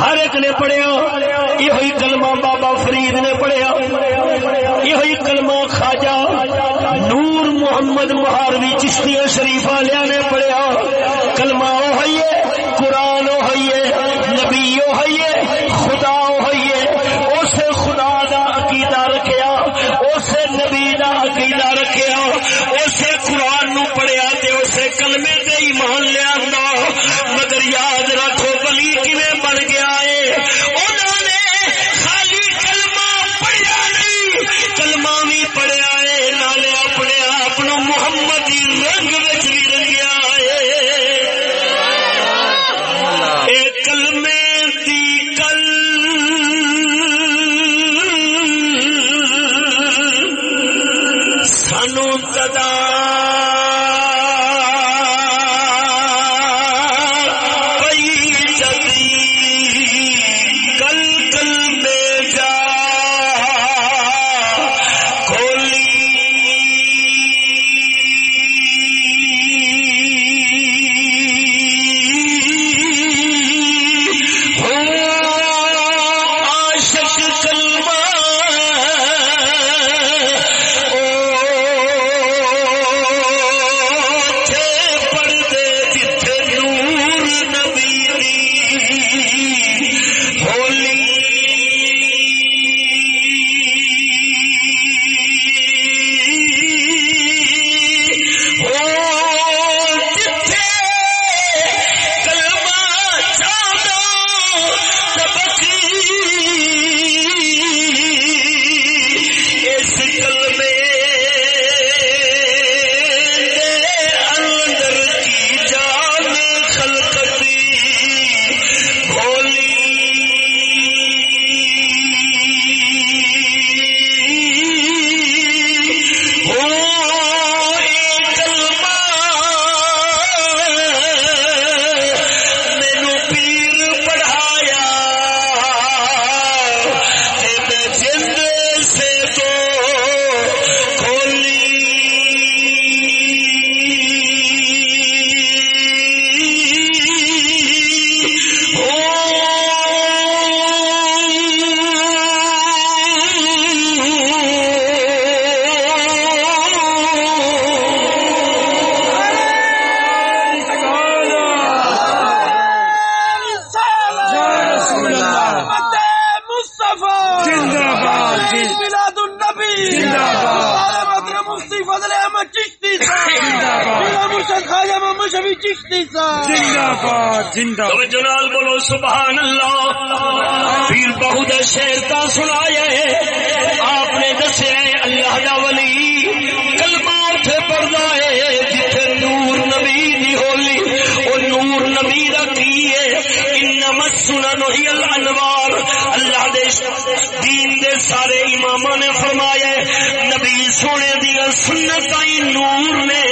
ہر ایک نے پڑھیا یہ کلمہ بابا فرید نے پڑھیا یہ کلمہ خواجہ نور محمد مہاروی چشتی شریف والے نے پڑھیا، کلمہ وہ ہے، قرآن وہ ہوئیے نبی وہ ہوئیے خدا زندہ جلال بولو سبحان اللہ پیر بہو دے شیر تا آپ نے دسے اللہ دا ولی کلمہ اٹھے ہے، جتھے نور نبی دی ہولی۔ او نور نبی دا کی ہے؟ انما اللہ دے دین دے سارے امام نے فرمایا نبی سونے دیا سنت آئی نور نے۔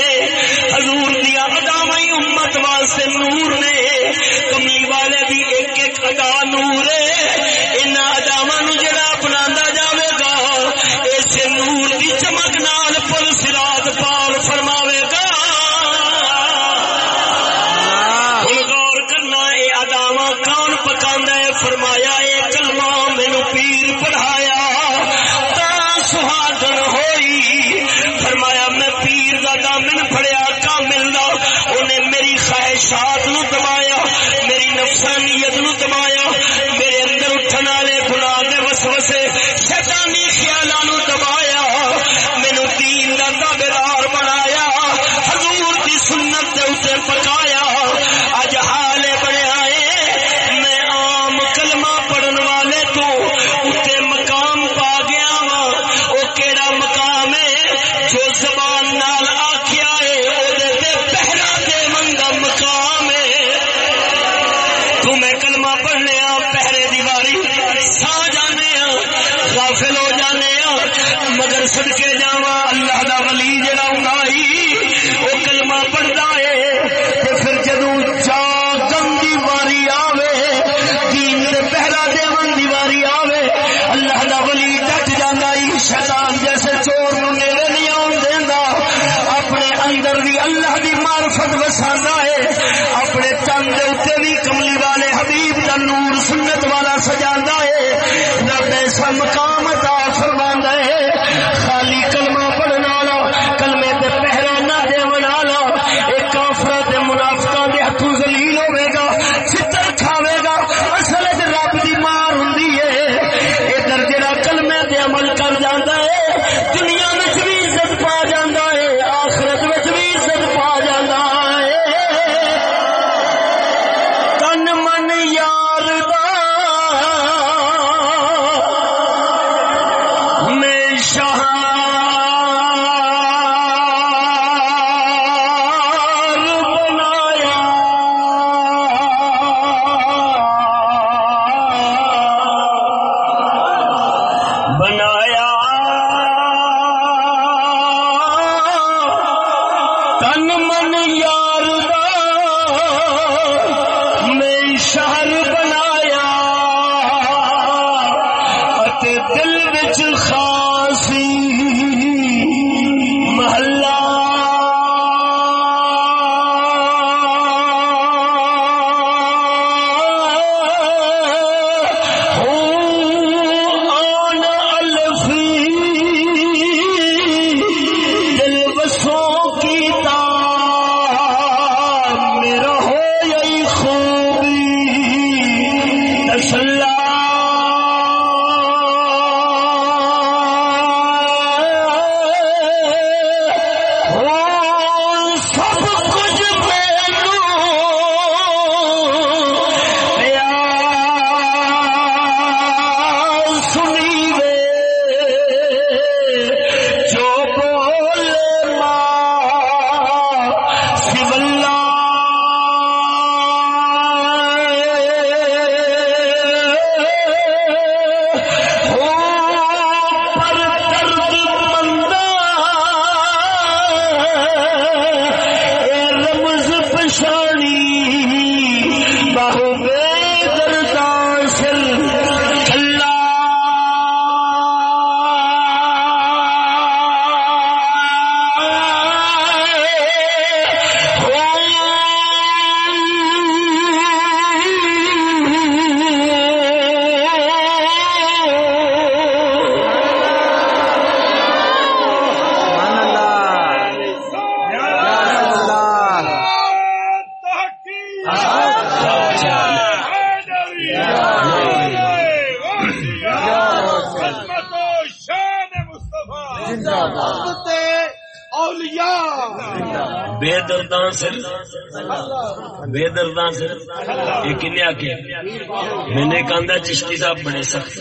صاحب بڑے سخت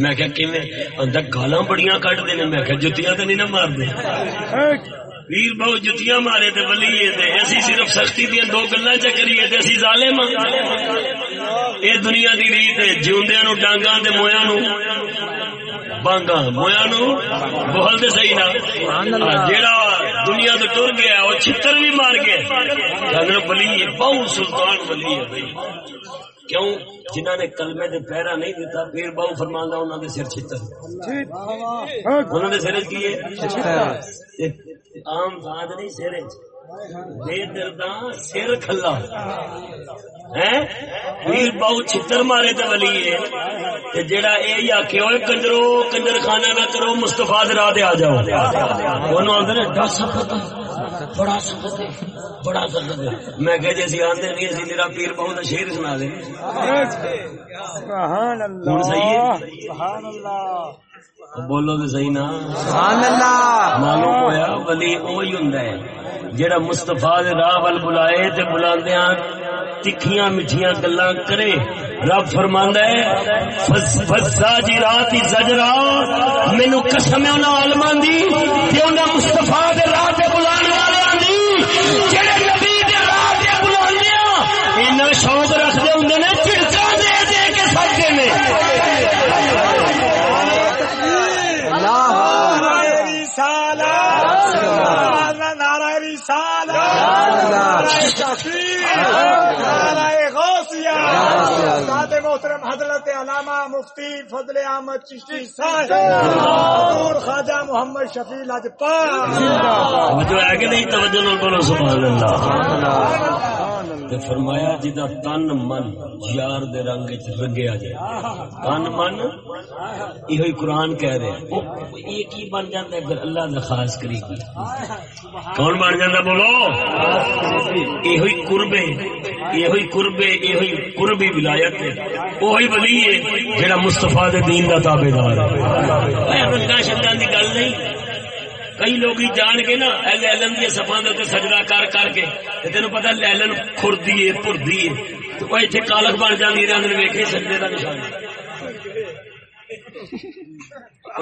میں کہا کہ اندر گالاں بڑیاں کٹ دینے میں کہا، جتیاں تو نہیں نہ مار دے پیر بہو جتیاں مارے تے ولی تے۔ اسی صرف سختی دیا دو گلا چ کریے تے اسی ظالم ہاں۔ اے دنیا دی ریت ہے جیوندیاں نو ڈانگاں تے مویاں نو بانگا مویا نو بول دے صحیح نا جیڑا دنیا تو ٹر گیا وہ چھتر بھی مار گیا بلی ہے، بہو سلطان بلی ہے۔ بھائی کیوں؟ جنہ نے کلمے دے پہرا نہیں دیتا بہو فرمانا انہوں نے سر چھتر سر کی عام بات نہیں سر بے درداں سر کھلا۔ بہو چھتر مارے تو ولی ہے۔ یہ آخے ہوئے کنجرو کنجر خانہ نہ کرو مستفا راہ آ جاؤ۔ دس بڑا سخت ہے بڑا سخت ہے۔ میں کہ جی نہیں اسی میرا پیر کا شیر سنا دے بولو تو صحیح نا۔ معلوم ہوا ولی وہی ہوں جڑا مستفا راہ ول بلائے تے بلاندیاں تکھیاں میٹھیاں گلا کرے رب فرماندا ہے فسا جی رات زجرا مینوں قسم ہے انہاں عالماں دی کہ انہاں مصطفی دے راہ نے چڑکا دے دے کے سکدے نے محترم حضرت علامہ مفتی فضل احمد چشتی صاحب خواجہ محمد شفیع لاجپال توجہ ہے کہ نہیں؟ توجہ بولو سبحان اللہ۔ تے فرمایا جدا تن من یار دے رنگ وچ رنگیا جائے۔ تن من؟ یہ قرآن کہہ رہے یہ کی بن جاتا ہے اللہ نے خاص کری کی کون بن جاتا بولو؟ یہ قربے یہ قربے یہ قربی ولایت ہے وہی ولی ہے جڑا مصطفیٰ دے دین دا تابے دار ہے رنگا شبدان دی گل نہیں۔ کئی لوگ جان کے نا لہلن دیا سفا سجدہ کر کر کے تین پتا لہلن خوردی ہے پردی ہے تو وہ اتنے کالک بن جاتی رنگ ویکے سجدے کا نشان۔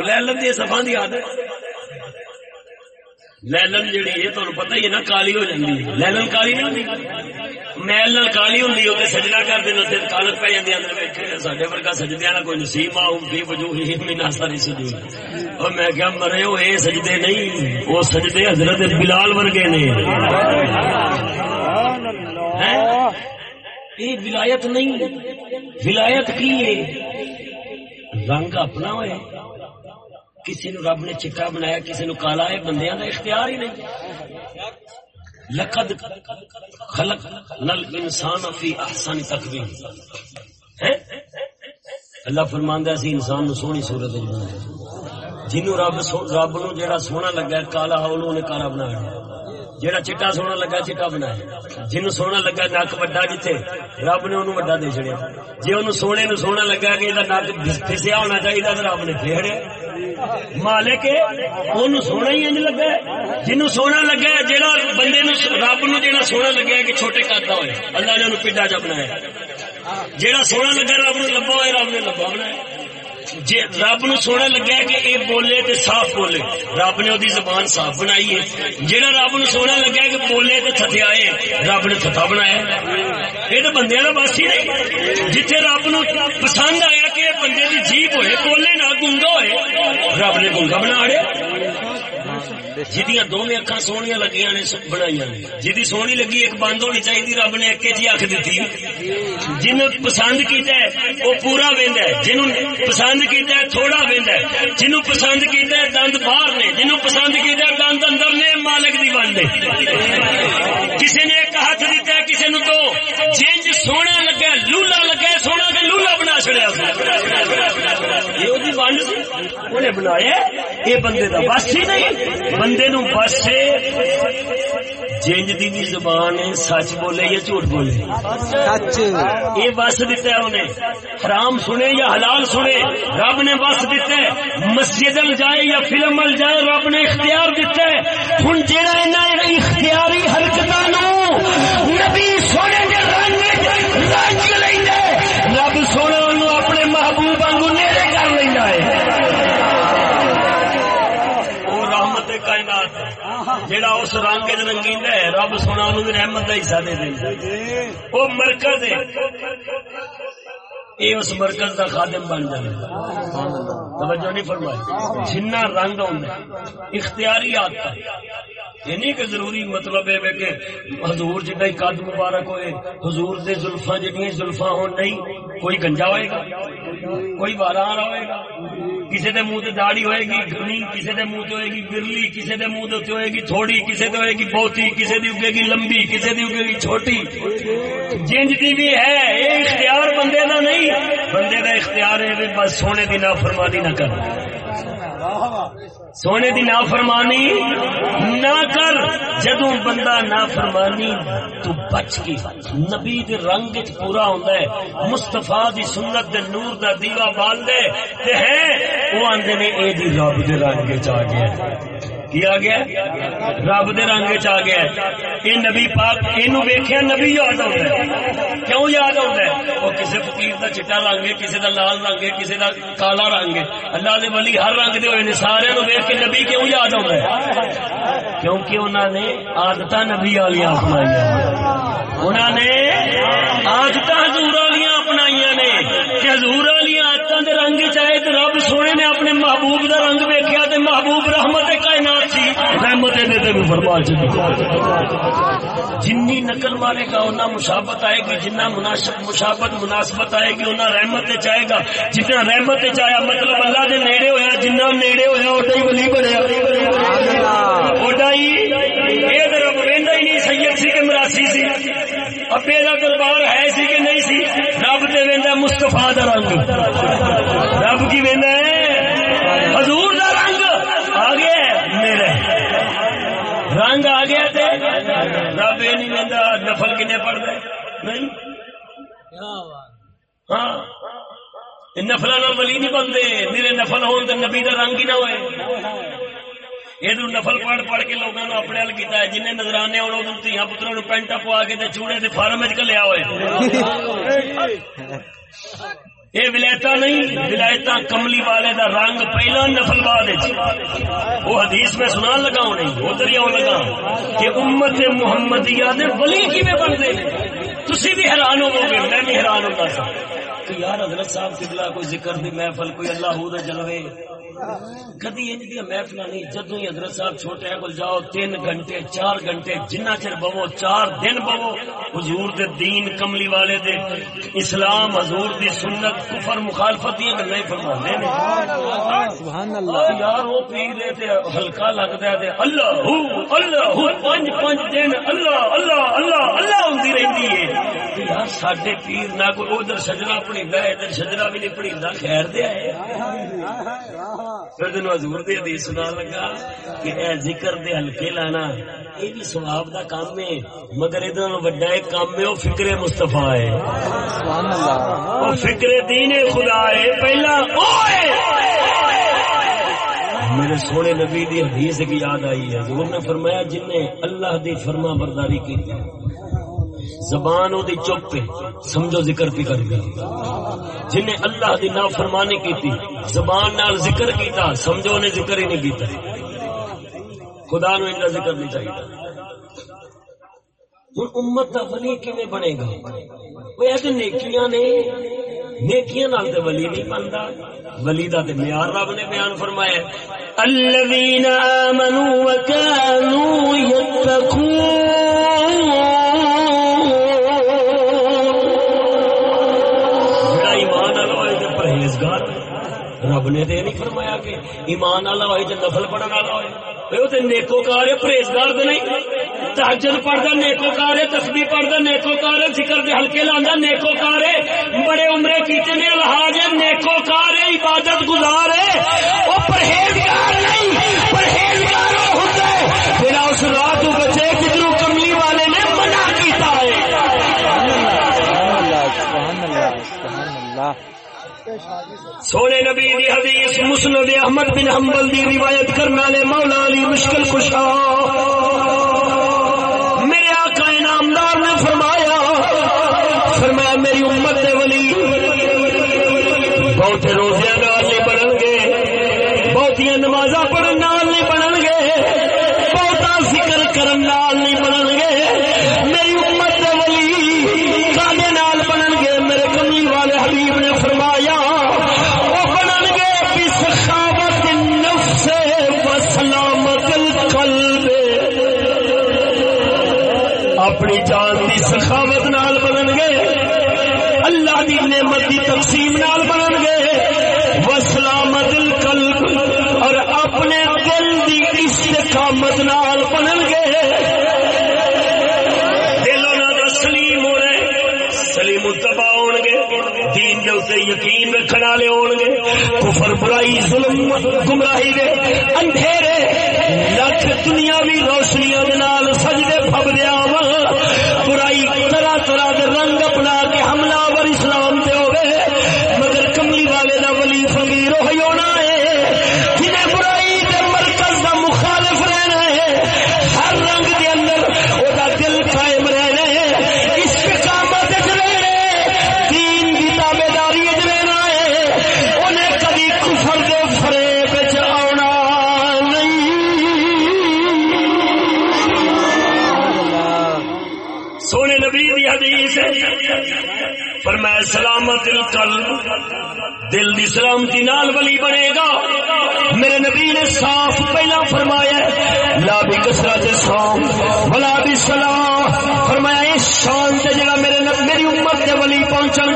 لہلن دیا سفا دی عادت۔ لہلن جیڑی ہے تمہیں پتہ ہی ہے نا کالی ہو جاتی ہے۔ لہلن کالی نہیں ہوتی میل نال کالی ہوندی ہے سجدہ کر دینا تے کالک پہ جاندی اندر بیٹھے ساڈے ورگا سجدیاں نا کوئی نصیب آ فی وجوہ من اثر سجود اور میں کیا مرے اے سجدے نہیں وہ سجدے حضرت بلال ورگے نے۔ ولایت نہیں ولایت کی ہے؟ رنگ اپنا ہوئے۔ کسی نو رب نے چٹا بنایا، کسی نو کالا ہے بندیاں دا اختیار ہی نہیں۔ لقد خلق نل انسان فی احسن تقویم۔ اللہ فرماندا سی انسان نو سونی صورت وچ بنایا جنوں رب رب نو جیڑا سونا لگا کالا ہولو نے کالا بنایا جیڑا چٹا سونا لگا، چٹا بنایا جن سونا لگا نک وڈا جتھے رب نے انہوں وڈا دے چڑیا جی انہوں سونے نو سونا لگا کہ یہ نک پھسیا ہونا چاہیے تو رب نے پھیڑیا مالک ان سونا ہی انج لگا جنوں سونا لگا جہاں بندے نو رب نو جہاں سونا لگا کہ چھوٹے کرتا ہوئے، اللہ نے انہوں پیڈا چ بنایا۔ جہاں سونا لگا رب نو لبا ہوئے، رب نے لبا بنایا۔ جی رب نو سونا لگا کہ اے بولے تے صاف بولے۔ رب نے وہی زبان صاف بنائی ہے۔ جہاں رب نو سونا لگا کہ بولے تے تھتیا ہے رب نے تھتا بنایا یہ تو بندے کا بس ہی نہیں۔ جتھے رب نو پسند آیا کہ بندے کی جیب ہوئے، بولے نہ گونگا ہوئے، رب نے گونگا بنا رہے جہاں دونوں اکا سویا لگی نے بنائی جی سونی لگی، ایک بند ہونی چاہیے رب نے ایک جی اک دیتی۔ جن پسند کیتا ہے، وہ پورا وہد ہے۔ جن پسند کیتا ہے، تھوڑا وہد ہے۔ جنو پسند کیتا ہے، دند باہر نے۔ جنو پسند کیتا ہے، دند اندر نے، مالک دی بند ہے۔ کسی نے ایک ہاتھ دیتا ہے، کسی نو دو۔ جنج سونا لگا، لولا لگا سونا کے لولا بنا چڑیا یہ بند انہیں بنایا یہ بندے بس ہی نہیں بندے نو بس جنج دی بھی زبان ہے سچ بولے یا جھوٹ بولے؟ سچ۔ یہ بس دیتا ہے انہیں۔ حرام سنے یا حلال سنے رب نے بس دیتا ہے۔ مسجد ال جائے یا فلم ال جائے رب نے اختیار دیتا ہے۔ ہوں جہاں اختیاری حرکتوں اس رنگ رنگیندا ہے رب سونا انہوں رحمت کا حصہ دے دیندا ہے وہ مرکز ہے۔ یہ اس مرکز کا خادم بن جائے۔ توجہ نہیں فرمائی۔ جنہ رنگ ہے اختیاری آتا یہ نہیں کہ ضروری مطلب ہے کہ حضور ہی قد مبارک ہوئے حضور دے زلفاں جنیاں زلفاں ہون نہیں کوئی گنجا ہوئے گا۔ کوئی باران ہوئے گا۔ کسی دے منہ تے داڑھی ہوئے گی، گھنی کسی دے منہ تے ہوئے گی برلی کسی دے منہ تے ہوئے گی، تھوڑی کسی دے ہوئے گی، بہتی کسی دی اگے گی، لمبی کسی دی اگے گی، چھوٹی۔ جنج دی بھی ہے یہ اختیار بندے دا نہیں۔ بندے دا اختیار ہے، بس سونے دی نافرمانی نہ کر۔ سونے دی نافرمانی نہ کر جدو بندہ نافرمانی تو بچ گئی۔ نبی دے رنگ وچ پورا ہوندا ہے، مصطفی دی سنت دے نور دا دیوا بال دے تے ہے وہ آندے نے اے دی رب دے رنگ وچ آ گیا۔ کی آ گیا رب دے رنگ وچ آ گیا اے نبی پاک، اینو ویکھیا نبی یاد آوندا ہے۔ کیوں یاد آوندا ہے؟ وہ کسے فقیر دا چٹا رنگ ہے کسے دا لال رنگ ہے کسے دا کالا رنگ ہے اللہ دے ولی ہر رنگ دے ہوئے سارے نو ویکھ کے نبی کیوں یاد آوندا ہے؟ کیونکہ انہوں نے عادت نبی والی اپنائی انہوں نے عادت حضور والی اپنائی نے۔ کہ حضور والی آدت رنگ چاہے تو رب سونے نے اپنے محبوب دا رنگ ویکیا محبوب رحمت کائنات رحمت دے تے بھی فرما جنی نقل مارے گا اُنہ مشابت آئے گی جنہ مشابت، مناسبت آئے گی انہیں رحمت چاہے گا۔ جتنا رحمت چاہیا مطلب اللہ دے نیڑے ہویا جنہ نیڑے ہویا، اوڈا ہی ولی بنیا۔ اوڈا ہی یہ طرف وہدا ہی نہیں، سید سی کہ مراسی سی۔ ابے کا دربار ہے سی کہ نہیں سی، رب تے وہدا مستفا دا رنگ۔ رب کی وہدا ہے حضور دا رنگ آ گیا میرے رنگ آ گیا تے رب یہ نہیں وہدا نفل کنے پڑھ دے نہیں ہاں نفل ولی نہیں بنتے میرے نفل ہون تے نبی دا رنگ ہی نہ ہوئے یہ نفل پڑھ پڑھ کے لوگوں نے اپنے حل کیا ہے جن نظرانے آنے دیا پتروں پینٹا پوا کے چوڑے کے فارم چلیا ہوئے یہ ولایتا نہیں ولایتا کملی والے دا رنگ پہلا نفل بعد وہ حدیث میں سنا لگا نہیں لگا کہ امت محمدیہ دے ولی کی میں بنتے تھی بھی حیران ہو گے میں بھی حیران ہوتا سا۔ کہ یار حضرت صاحب قبلہ کوئی ذکر دی محفل کوئی اللہ دے جلوے۔ کدی انج دیا محفل نہیں جدو ہی حضرت صاحب چھوٹے بول جاؤ تین گھنٹے چار گھنٹے جنہ چر بو چار دن بو حضور دے دین کملی والے دے اسلام حضور دی سنت کفر مخالفت دیا گلا ہی فرما سبحان اللہ۔ یار وہ پیر دے تے ہلکا لگتا ہے تے اللہ ہو اللہ ہو پانچ پانچ دن اللہ اللہ اللہ اللہ ہوندی رہندی ہے۔ یار ساڈے پیر نہ کوئی ادھر سجنا پڑی ادھر سجنا بھی نہیں پڑی خیر دیا ہے پھر دن حضور دی حدیث سنا لگا کہ اے ذکر دے ہلکے لانا یہ بھی سواب دا کام ہے مگر ادھر وڈا ایک کام ہے وہ فکر مصطفیٰ ہے سبحان اللہ وہ فکر دین خدا ہے پہلا ہے میرے سونے نبی دی حدیث کی یاد آئی ہے حضور نے فرمایا جن نے اللہ دی فرما برداری کی زبان دی چپ پہ سمجھو ذکر پہ کر گیا۔ جن نے اللہ دی نافرمانی کی تھی زبان نال ذکر کیتا، سمجھو نے ذکر ہی نہیں کیتا۔ خدا نو ان ذکر نہیں چاہیے ہوں امت کا ولی کیویں بنے گا؟ وہ ایسے نیکیاں نے، نیکیاں نال تے ولی نہیں بنتا ولی دا تے معیار رب نے بیان فرمایا الذين آمنوا وكانوا يتقون رب نے تے نہیں فرمایا کہ ایمان والا ہوئے تے نفل پڑھنے والا ہوئے۔ وہ نیکوکار ہے، پرہیزگار تے نہیں۔ ہے، تسبیح ہے، ذکر دے ہلکے لاندا نیکوکار ہے۔ بڑے عمرے کیتے نے، الحاج ہے ہے، عبادت گزار ہے۔ وہ پرہیزگار نہیں۔ سونے نبی دی حدیث مسند احمد بن حنبل دی روایت کرنا لے مولا علی مشکل کشا۔ میرے آقا انعامدار نے فرمایا فرمایا، میری امت دے ولی، بہت روزیاں نال نہیں بنن گے بہتیاں نمازاں پڑھن اپنی جان دی سخاوت نال بنن گے۔ اللہ دی نعمت دی تقسیم نال بنن گے۔ و سلامت القلب اور اپنے دل دی استقامت نال بنن گے۔ دل انہاں دا سلیم ہونا ہے سلیم التبا ہون گے۔ دین دے اوتے یقین رکھن والے ہون گے۔ کفر برائی، ظلم، گمراہی دے اندھیرے لکھ دنیاوی روشنیاں دے نال سجدے فبدیا آواں برائی القلب دل دی نال ولی بنے گا۔ میرے نبی نے صاف پہلا فرمایا ہے، لا بھی کسرت سام ولا بھی سلام فرمایا اس شان سے جگہ میرے میری امت کے ولی پہنچن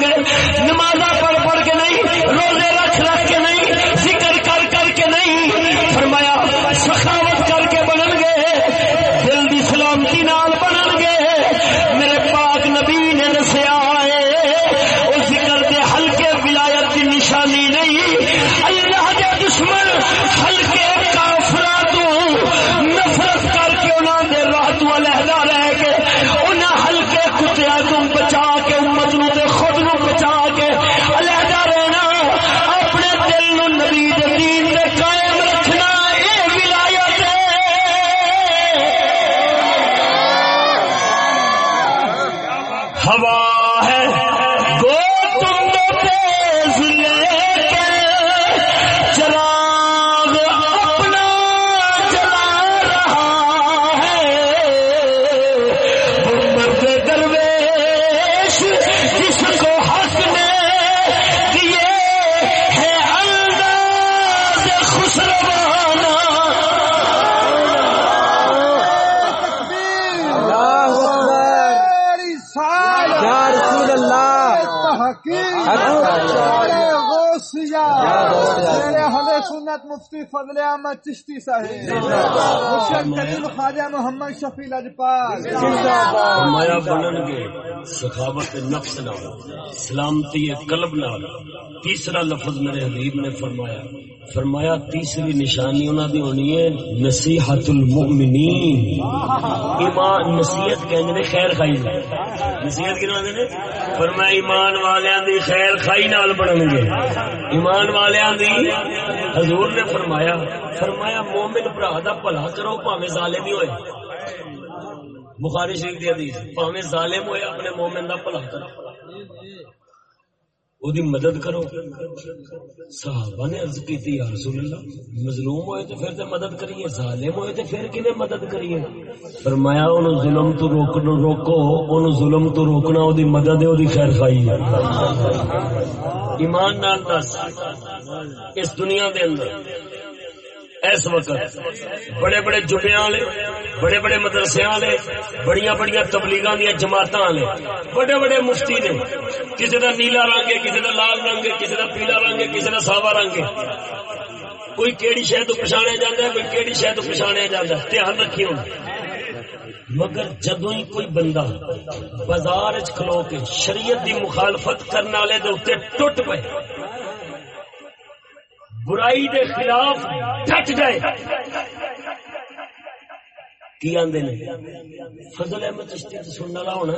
فضل احمد چشتی صاحب. مرشد کریم خواجہ محمد شفیع فرمایا گے سخاوت نفس نال، سلامتی قلب نال۔ تیسرا لفظ میرے حبیب نے فرمایا فرمایا تیسری نشانی انہوں دی ہونی ہے نصیحت المؤمنین ایمان، نصیحت کہیں نے خیر خائی نال۔ نصیحت کی نے؟ فرمایا ایمان والیاں دی خیر خائی نال بنن گے۔ ایمان والیاں دی، حضور نے فرمایا فرمایا مومن بھرا دا بھلا کرو بھاویں ظالم ہی ہوئے۔ بخاری شریف دی حدیث پاویں ظالم ہوئے، اپنے مومن دا بھلا کرو وہ دی مدد کرو۔ صحابہ نے عرض کی تھی، یا رسول اللہ، مظلوم ہوئے تو پھر تو مدد کریے، ظالم ہوئے تو پھر کنے مدد کریے۔ فرمایا، انہوں ظلم تو روکنا، روکو، انہوں ظلم تو روکنا، وہ دی مدد ہے، وہ دی خیر خائی ہے۔ ایمان نال دس، اس دنیا دے اندر اس وقت بڑے بڑے جمعے والے، بڑے بڑے مدرسے والے بڑی بڑی تبلیغاں دیا جماعت والے، بڑے بڑے مفتی نے، کسی کا نیلا رنگ ہے، کسی کا لال رنگ ہے، کسی کا پیلا رنگ ہے، کسی کا ساوا رنگ ہے۔ کوئی کیڑی شہ تو پچھاڑیا جاتا ہے، کوئی کیڑی شہ تو پچھاڑیا جاتا ہے، دھیان رکھی مگر جدو ہی کوئی بندہ بازار چ کھلو کے شریعت دی مخالفت کرنے والے دے اتنے ٹوٹ پے برائی دے خلاف ڈٹ جائے۔ کی آدھے نے؟ فضل احمد چشتی تو سننے والا ہونا۔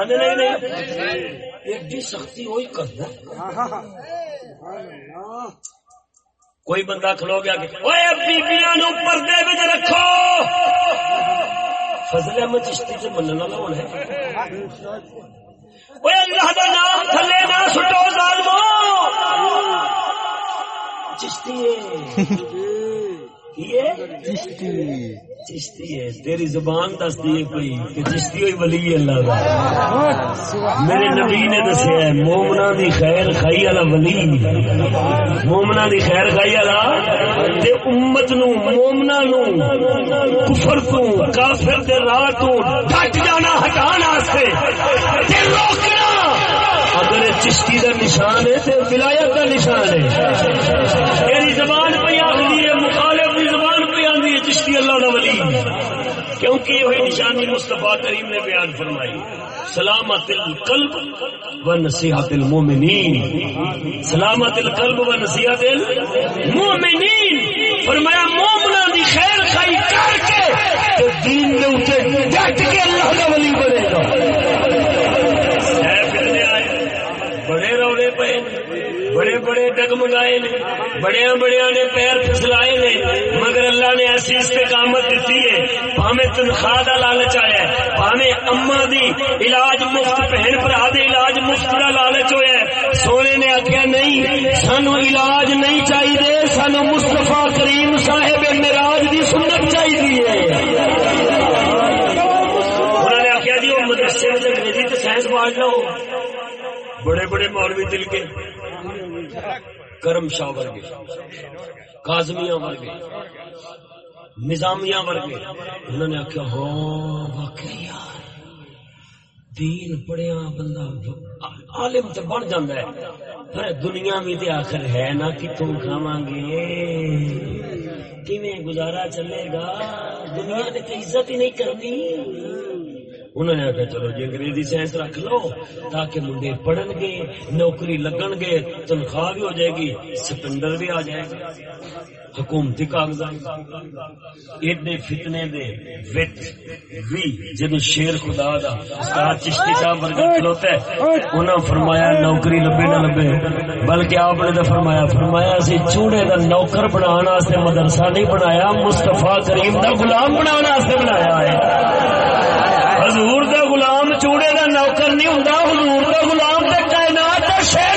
آدھے نہیں نہیں؟ ایڈی سختی وہی کرتا کوئی بندہ کھلو گیا کہ اوے بیبیاں نو پردے وچ رکھو! فضل احمد چشتی تے منن والا ہونا ہے۔ اوے اللہ دا نام تھلے نہ سٹو ظالمو. چشتی ہے چشتی چشتی ہے، تیری زبان دستی ہے کوئی کہ چشتی ہوئی ولی اللہ کا میرے نبی نے دسیا ہے مومنا دی خیر خائی والا ولی۔ مومنا دی خیر خائی والا تے امت نو مومنا نو، کفر تو، کافر دے راہ تو ڈٹ جانا، ہٹانا واسطے تے روکنا۔ اگر چشتی دا نشان ہے تے ولایت دا نشان ہے۔ تیری زبان پہ آخری ہے مخالف دی زبان پہ آندی اللہ دا ولی۔ کیونکہ یہ نشانی مصطفیٰ کریم نے بیان فرمائی۔ سلامت القلب و نصیحت المومنین سلامت القلب و نصیحت المومنین فرمایا مومنا دی خیر خائی کر کے دین دے اوتے ڈٹ کے اللہ دا ولی بنے گا بڑے رولے پے بڑے بڑے ڈگمگائے نے بڑے بڑے نے پیر پھسلائے نے، مگر اللہ نے ایسی استقامت دیتی ہے پامے تنخواہ کا لالچ آیا ہے پامے اما دی علاج مفت، بہن برا دے علاج مفت کا لالچ ہوا ہے۔ سونے نے آخیا نہیں، سانو علاج نہیں چاہیے سانو مستفا کریم صاحب مراج دی سنت چاہیے انہوں نے آخیا جی وہ مدرسے میں انگریزی تو سائنس پڑھ لو۔ بڑے بڑے مولوی دل کے۔ کرم شاہ ورگے کازمیاں ورگے نظامیہ ورگے۔ انہوں نے آخیا ہو واقعی یار، دین پڑھیا بندہ عالم تے بن جاندہ ہے، پر دنیا میں تے آخر ہے نا کہ تم کھاواں گے کیویں گزارا چلے گا؟ دنیا تے عزت ہی نہیں کرنی۔ انہوں نے آخیا چلو جی انگریزی سائنس رکھ لو تاکہ منڈے پڑھن گے نوکری لگن گے تنخواہ بھی ہو جائے گی سپنڈر بھی آ جائے گا، حکومتی کاغذات ایڈے فتنے دے وچ وی جدو شیر خدا دا استاد چشتی صاحب ورگا کھلوتا ہے، انہاں فرمایا نوکری لبے نہ لبے۔ بلکہ آپ نے تو فرمایا فرمایا اسی چوڑے دا نوکر بنانا واسطے مدرسہ نہیں بنایا، مصطفیٰ کریم دا غلام بنانا واسطے بنایا ہے۔ حضور دا غلام چوڑے دا نوکر نہیں ہوں حضور دا غلام تے کائنات دا شیر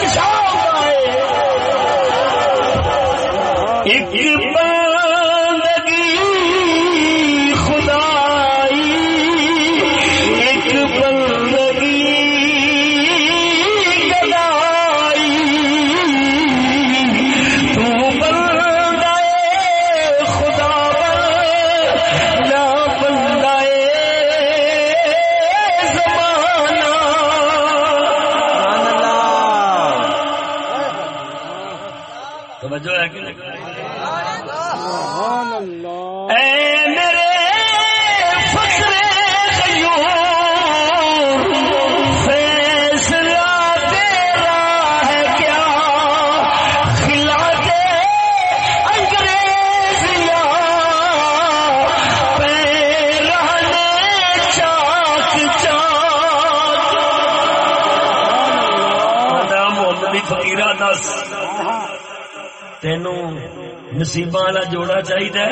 نصیباں والا جوڑا چاہیے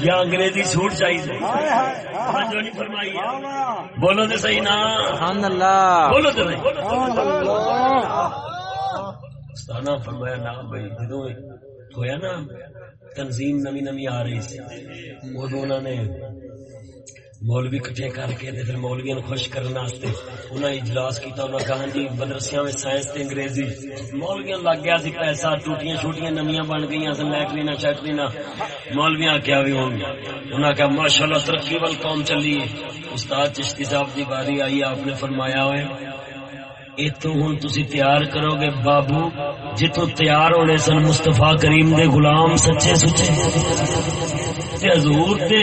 یا انگریزی سوٹ چاہیے فرمائی۔ بولو تو صحیح نا۔ سبحان اللہ۔ بولو تو نہیں فرمایا نا بھائی جدو ہویا نا، تنظیم نمی نمی آ رہی سی۔ ادو انہوں نے مولوی کٹھے کر کے تے پھر مولویاں خوش کرنے واسطے انہاں اجلاس کیتا، انہاں کہا جی مدرسیاں میں سائنس تے انگریزی۔ مولویاں لگ گیا سی پیسہ، ٹوٹیاں چھوٹیاں نمیاں بن گئیاں سن لیٹرینا شیٹرینا مولویاں کیا بھی ہوں انہاں کہا، ماشاءاللہ ترقی وال قوم چلی۔ استاد چشتی صاحب دی باری آئی، آپ نے فرمایا ہوئے۔ اتو ہوں تسی تیار کرو گے بابو جتوں تیار ہونے سن مستفا کریم دے غلام سچے سچے۔ تے حضور دے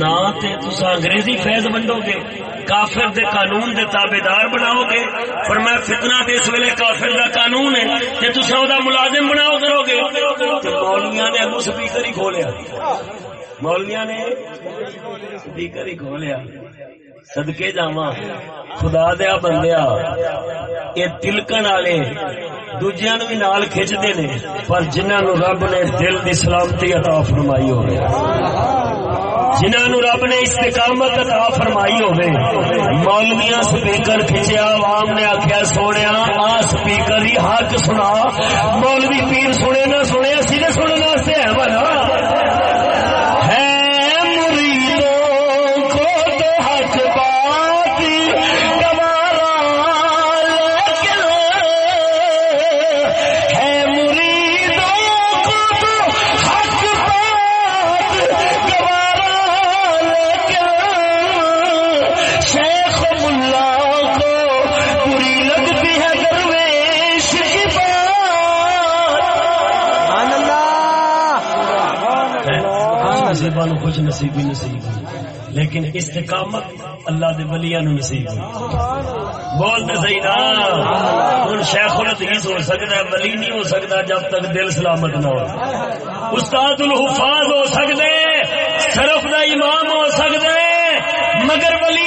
نا تے تسا انگریزی فیض ونڈو گے، کافر دے قانون دے تابیدار بناؤ گے۔ فرمایا فتنہ تے اس ویلے کافر دا قانون ہے تے تسا او دا ملازم بناؤ کرو گے۔ تے مولویاں نے اگو سپیکر ہی کھولیا۔ مولویا نے سپیکر ہی کھولیا۔ سدکے جاوا خدا دیا بندیا یہ تلکن والے دوجیا نو بھی نال کھچتے نے، پر جنہوں نو رب نے دل دی سلامتی عطا فرمائی ہوگی جنہوں نو رب نے استقامت عطا فرمائی ہوگی مولویاں سپیکر کھچیا، عوام نے آخیا سونے آ سپیکر ہی حق سنا۔ مولوی پیر سنے نہ سنے، اسی نے سننے نصیبی نصیب ہوئی لیکن استقامت اللہ دے ولیاں نو نصیب ہوئی بول تے صحیح نا ہن شیخ الحدیث ہو سکدا ہے، ولی نہیں ہو سکدا جب تک دل سلامت نہ ہو۔ استاد الحفاظ ہو سکدے صرف دا امام ہو سکدے مگر ولی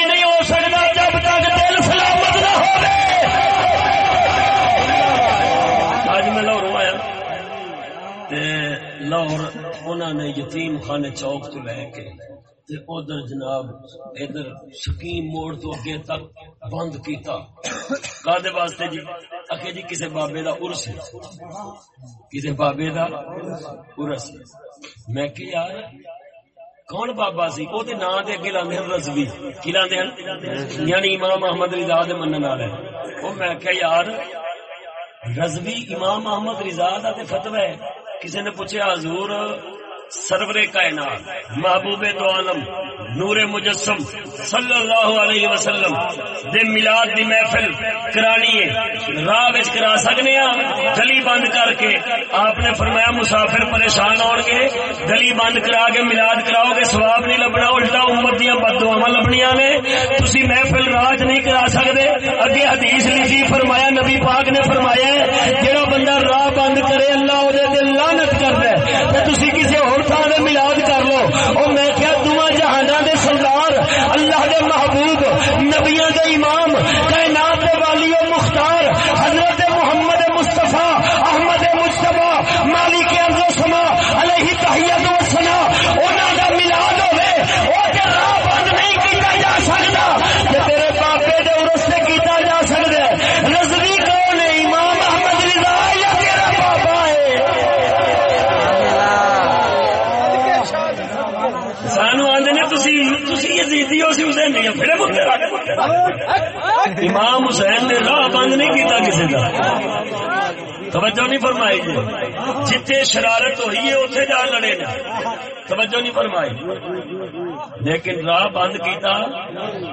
لاہور انہوں نے یتیم خانے چوک تو لے کے تے ادھر جناب ادھر سکیم موڑ تو اگے تک بند کیتا۔ کادے واسطے جی؟ اکے جی کسے بابے دا عرس ہے؟ کسے بابے دا عرس ہے؟ میں کہ یار کون بابا سی؟ او دے نام دے اگے لاندے ہیں رضوی۔ کی لاندے ہیں یعنی امام احمد رضا دے منن والے۔ او میں کہ یار، رضوی امام احمد رضا دا تے فتوی ہے۔ کسی نے پوچھا حضور سرور کائنات، محبوب دو عالم، نور مجسم، صلی اللہ علیہ وسلم دے میلاد دی محفل کرانی ہے۔ راہ وچ کرا سکنے ہاں؟ گلی بند کر کے آپ نے فرمایا مسافر پریشان ہون گے۔ گلی بند کرا کے میلاد کراؤ گے، ثواب نہیں لبنا، الٹا امت دیاں بددعاواں لبنیاں نے۔ تسی محفل راج نہیں کرا سکدے۔ اگے حدیث لکھی، فرمایا نبی پاک نے فرمایا ہے جڑا بندہ راہ بند کرے، اللہ او دے تے لعنت کردا ہے۔ تے تسی کسی اور تھاں دے کر لو۔ اور میں کیا دوواں جہانا دے سردار، اللہ دے محبوب، نبیاں دے امام کہنا دے والی و مختار حضرت محمد مصطفی احمد مصطفی مالک ارض و سما علیہ تحیت و ثنا انہاں دا میلاد ہوے او تے راہ بند نہیں کیتا جا سکدا تے تیرے باپے دے عرس تے کیتا جا سکدا ہے رضوی کون ہے امام احمد رضا یا تیرا بابا ہے سانو آدھے نے تسی تسی یزیدی ہو سی حسین نہیں پھڑے بندے امام حسین نے راہ بند نہیں کیتا کسی کا توجہ نہیں فرمائی جی جتھے شرارت ہوئی ہے اتنے جا لڑے نے توجہ نہیں فرمائی۔ لیکن راہ بند کیتا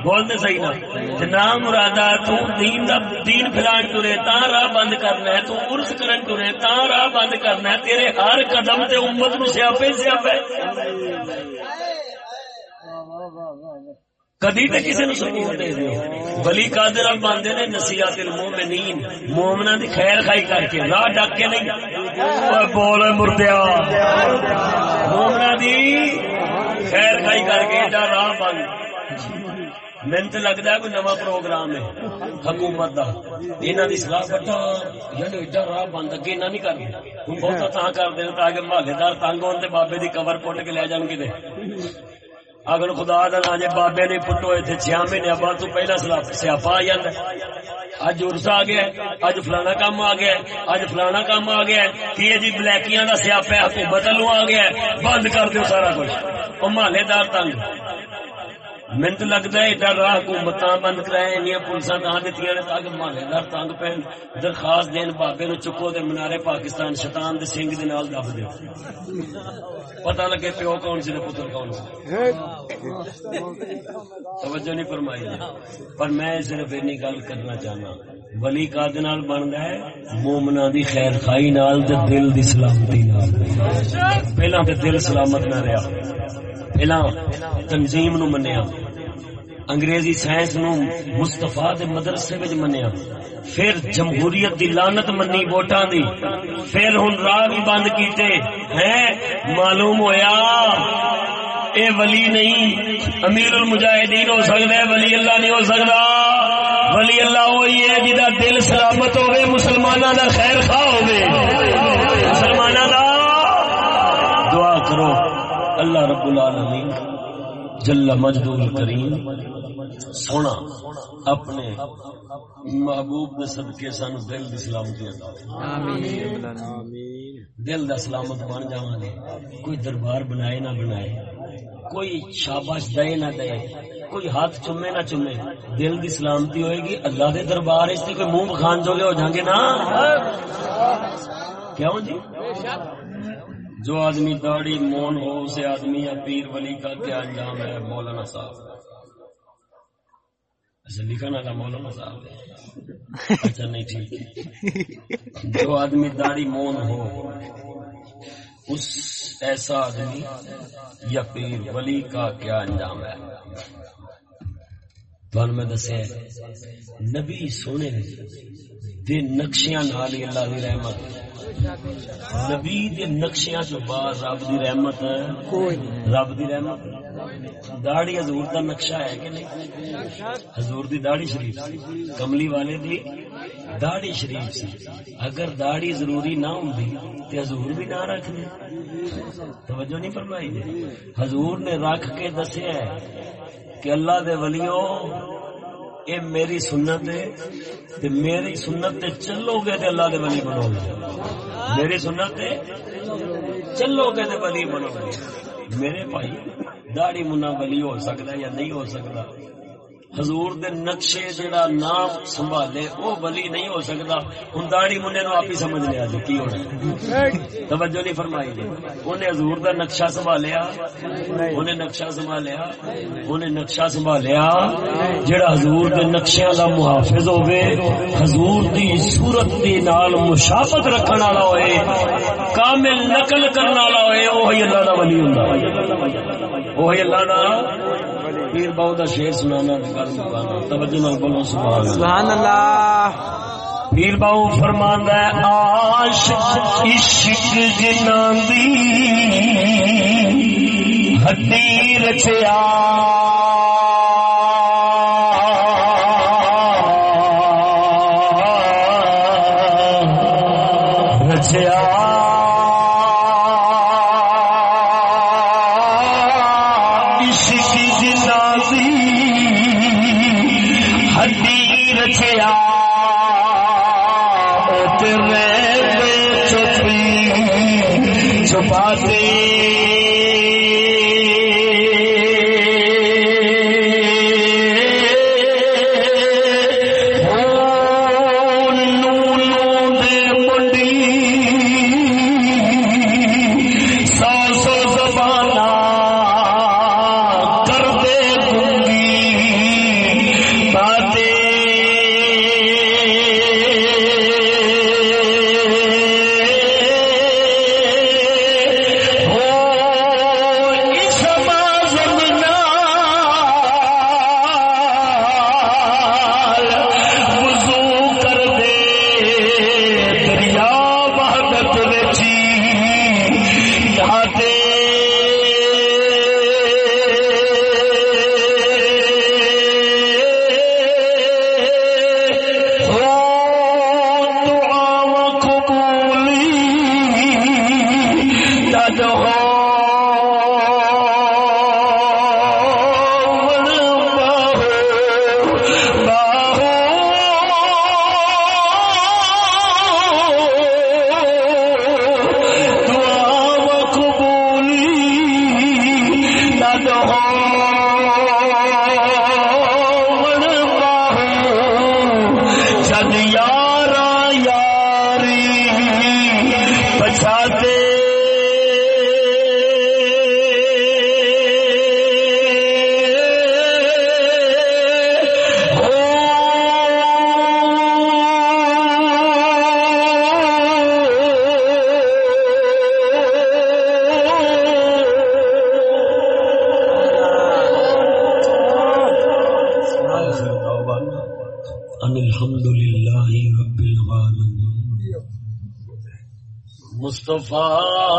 بولتے صحیح نہ۔ جناب نہ مرادا تو دین دا دین پھیلان ٹرے تا راہ بند کرنا ہے، تو کرن ٹرے تا راہ بند کرنا ہے، تیرے ہر قدم تے امت نو سیاپے سیاپے۔ کدی تے کسی نو سکون دے دیو۔ ولی قادر ال باندے نے نصیحت المومنین۔ مومنا دی خیر خائی کر کے راہ ڈک کے نہیں۔ اوے بول مردیا مومنا دی خیر خائی کر کے ایڈا راہ بند میں تو لگتا ہے کوئی نواں پروگرام ہے۔ حکومت دا۔ انہاں دی سلاح بٹا یعنی ایڈا راہ بند اگے نہ نہیں کرنا ہن بہت تاں کر دے تاکہ محلے دار تنگ ہون تے بابے دی قبر پٹ کے لے جان کتے اگر خدا دا بابے نے پٹو اتنے چھیا مہینے بعد تو پہلا سیاپا آ جاتا اج ارس آ گیا اج فلانا کام آ گیا اج فلانا کام آ گیا۔ کہ جی بلیکیاں دا سیاپا ہے حکومت لو آ گیا۔ بند کر دو سارا کچھ۔ وہ محلے دار تنگ۔ من لگتا ہے ایڈا راہ حکومت بند کرائے اینیا پولیساں دیتی تاکہ محلے دار تنگ پہن۔ درخواست دین بابے نو چکو دے منارے پاکستان شیطان دے سنگ دے نال دب دے۔ پتہ لگے پیو کون سی پتر کون سی۔ توجہ نہیں فرمائی جی۔ پر میں صرف اینی گل کرنا چاہنا، ولی کاد نال بندا ہے مومنا دی خیر خائی نال تے دل دی سلامتی نال۔ پہلا تے دل سلامت نہ رہیا تنظیم نو منیا انگریزی سائنس نو مصطفی دے مدرسے وچ منیا پھر جمہوریت دی لعنت منی ووٹاں دی پھر ہن راہ بھی بند کیتے ہیں معلوم ہویا اے ولی نہیں امیر المجاہدین ہو سکتا ہے ولی اللہ نہیں ہو سکتا ولی اللہ وہی ہے جہاں دل سلامت ہوئے مسلمانوں کا خیر خواہ اللہ رب العالمین جل مجد الکریم سونا اپنے محبوب دے صدقے سانو دل دی سلامتی عطا دل دا سلامت بن جاواں گے۔ کوئی دربار بنائے نہ بنائے کوئی شاباش دے نہ دے کوئی ہاتھ چومے نہ چومے دل دی سلامتی ہوئے گی۔ اللہ دے دربار اس تے کوئی منہ خان جوگے ہو جائیں گے نا؟ کیوں جی؟ جو آدمی داڑھی مون ہو، اسے آدمی یا پیر ولی کا کیا انجام ہے؟ مولانا صاحب۔ اچھا لکھن والا مولانا صاحب۔ اچھا نہیں، ٹھیک جو آدمی داڑھی مون ہو، اس ایسا آدمی یا پیر ولی کا کیا انجام ہے؟ تو میں دسے، نبی سونے دے نقشیاں نال اللہ دی رحمت نبی دے نقشیاں چ بعد رب دی رحمت رب دی رحمت داڑھی حضور دا نقشہ ہے کہ نہیں؟ حضور دی داڑھی شریف کملی والے دی داڑھی شریف سی۔ اگر داڑھی ضروری نہ ہوندی تے حضور بھی نہ رکھ دے توجہ نہیں فرمائی حضور نے رکھ کے دسیا ہے کہ اللہ دے ولیوں اے میری سنت ہے تے میری سنت تے چلو گے تے اللہ دے ولی بنو گے۔ میری سنت تے چلو گے تے ولی بنو گے۔ میرے بھائی، داڑھی منا ولی ہو سکتا ہے یا نہیں ہو سکتا حضور دے نقشے جڑا نام سنبھالے وہ ولی نہیں ہو سکتا۔ ہوں داڑھی منڈے نو آپ ہی سمجھ لیا جی کی ہونا توجہ نہیں فرمائی جی۔ انہیں حضور دا نقشہ سنبھالیا، انہیں نقشہ سنبھالیا، انہیں نقشہ سنبھالیا۔ جڑا حضور دے نقشیاں دا محافظ ہوے حضور دی صورت دی نال مشابہت رکھن والا ہوئے، کامل نقل کرن والا ہوئے وہی اللہ دا ولی ہوندا۔ وہی اللہ دا پیر باؤ دا شیر سنانا گل مکانا توجہ نال بولو سبحان اللہ۔ سبحان اللہ۔ پیر باؤ فرماندا ہے عاشق عشق دی ہڈی رچیا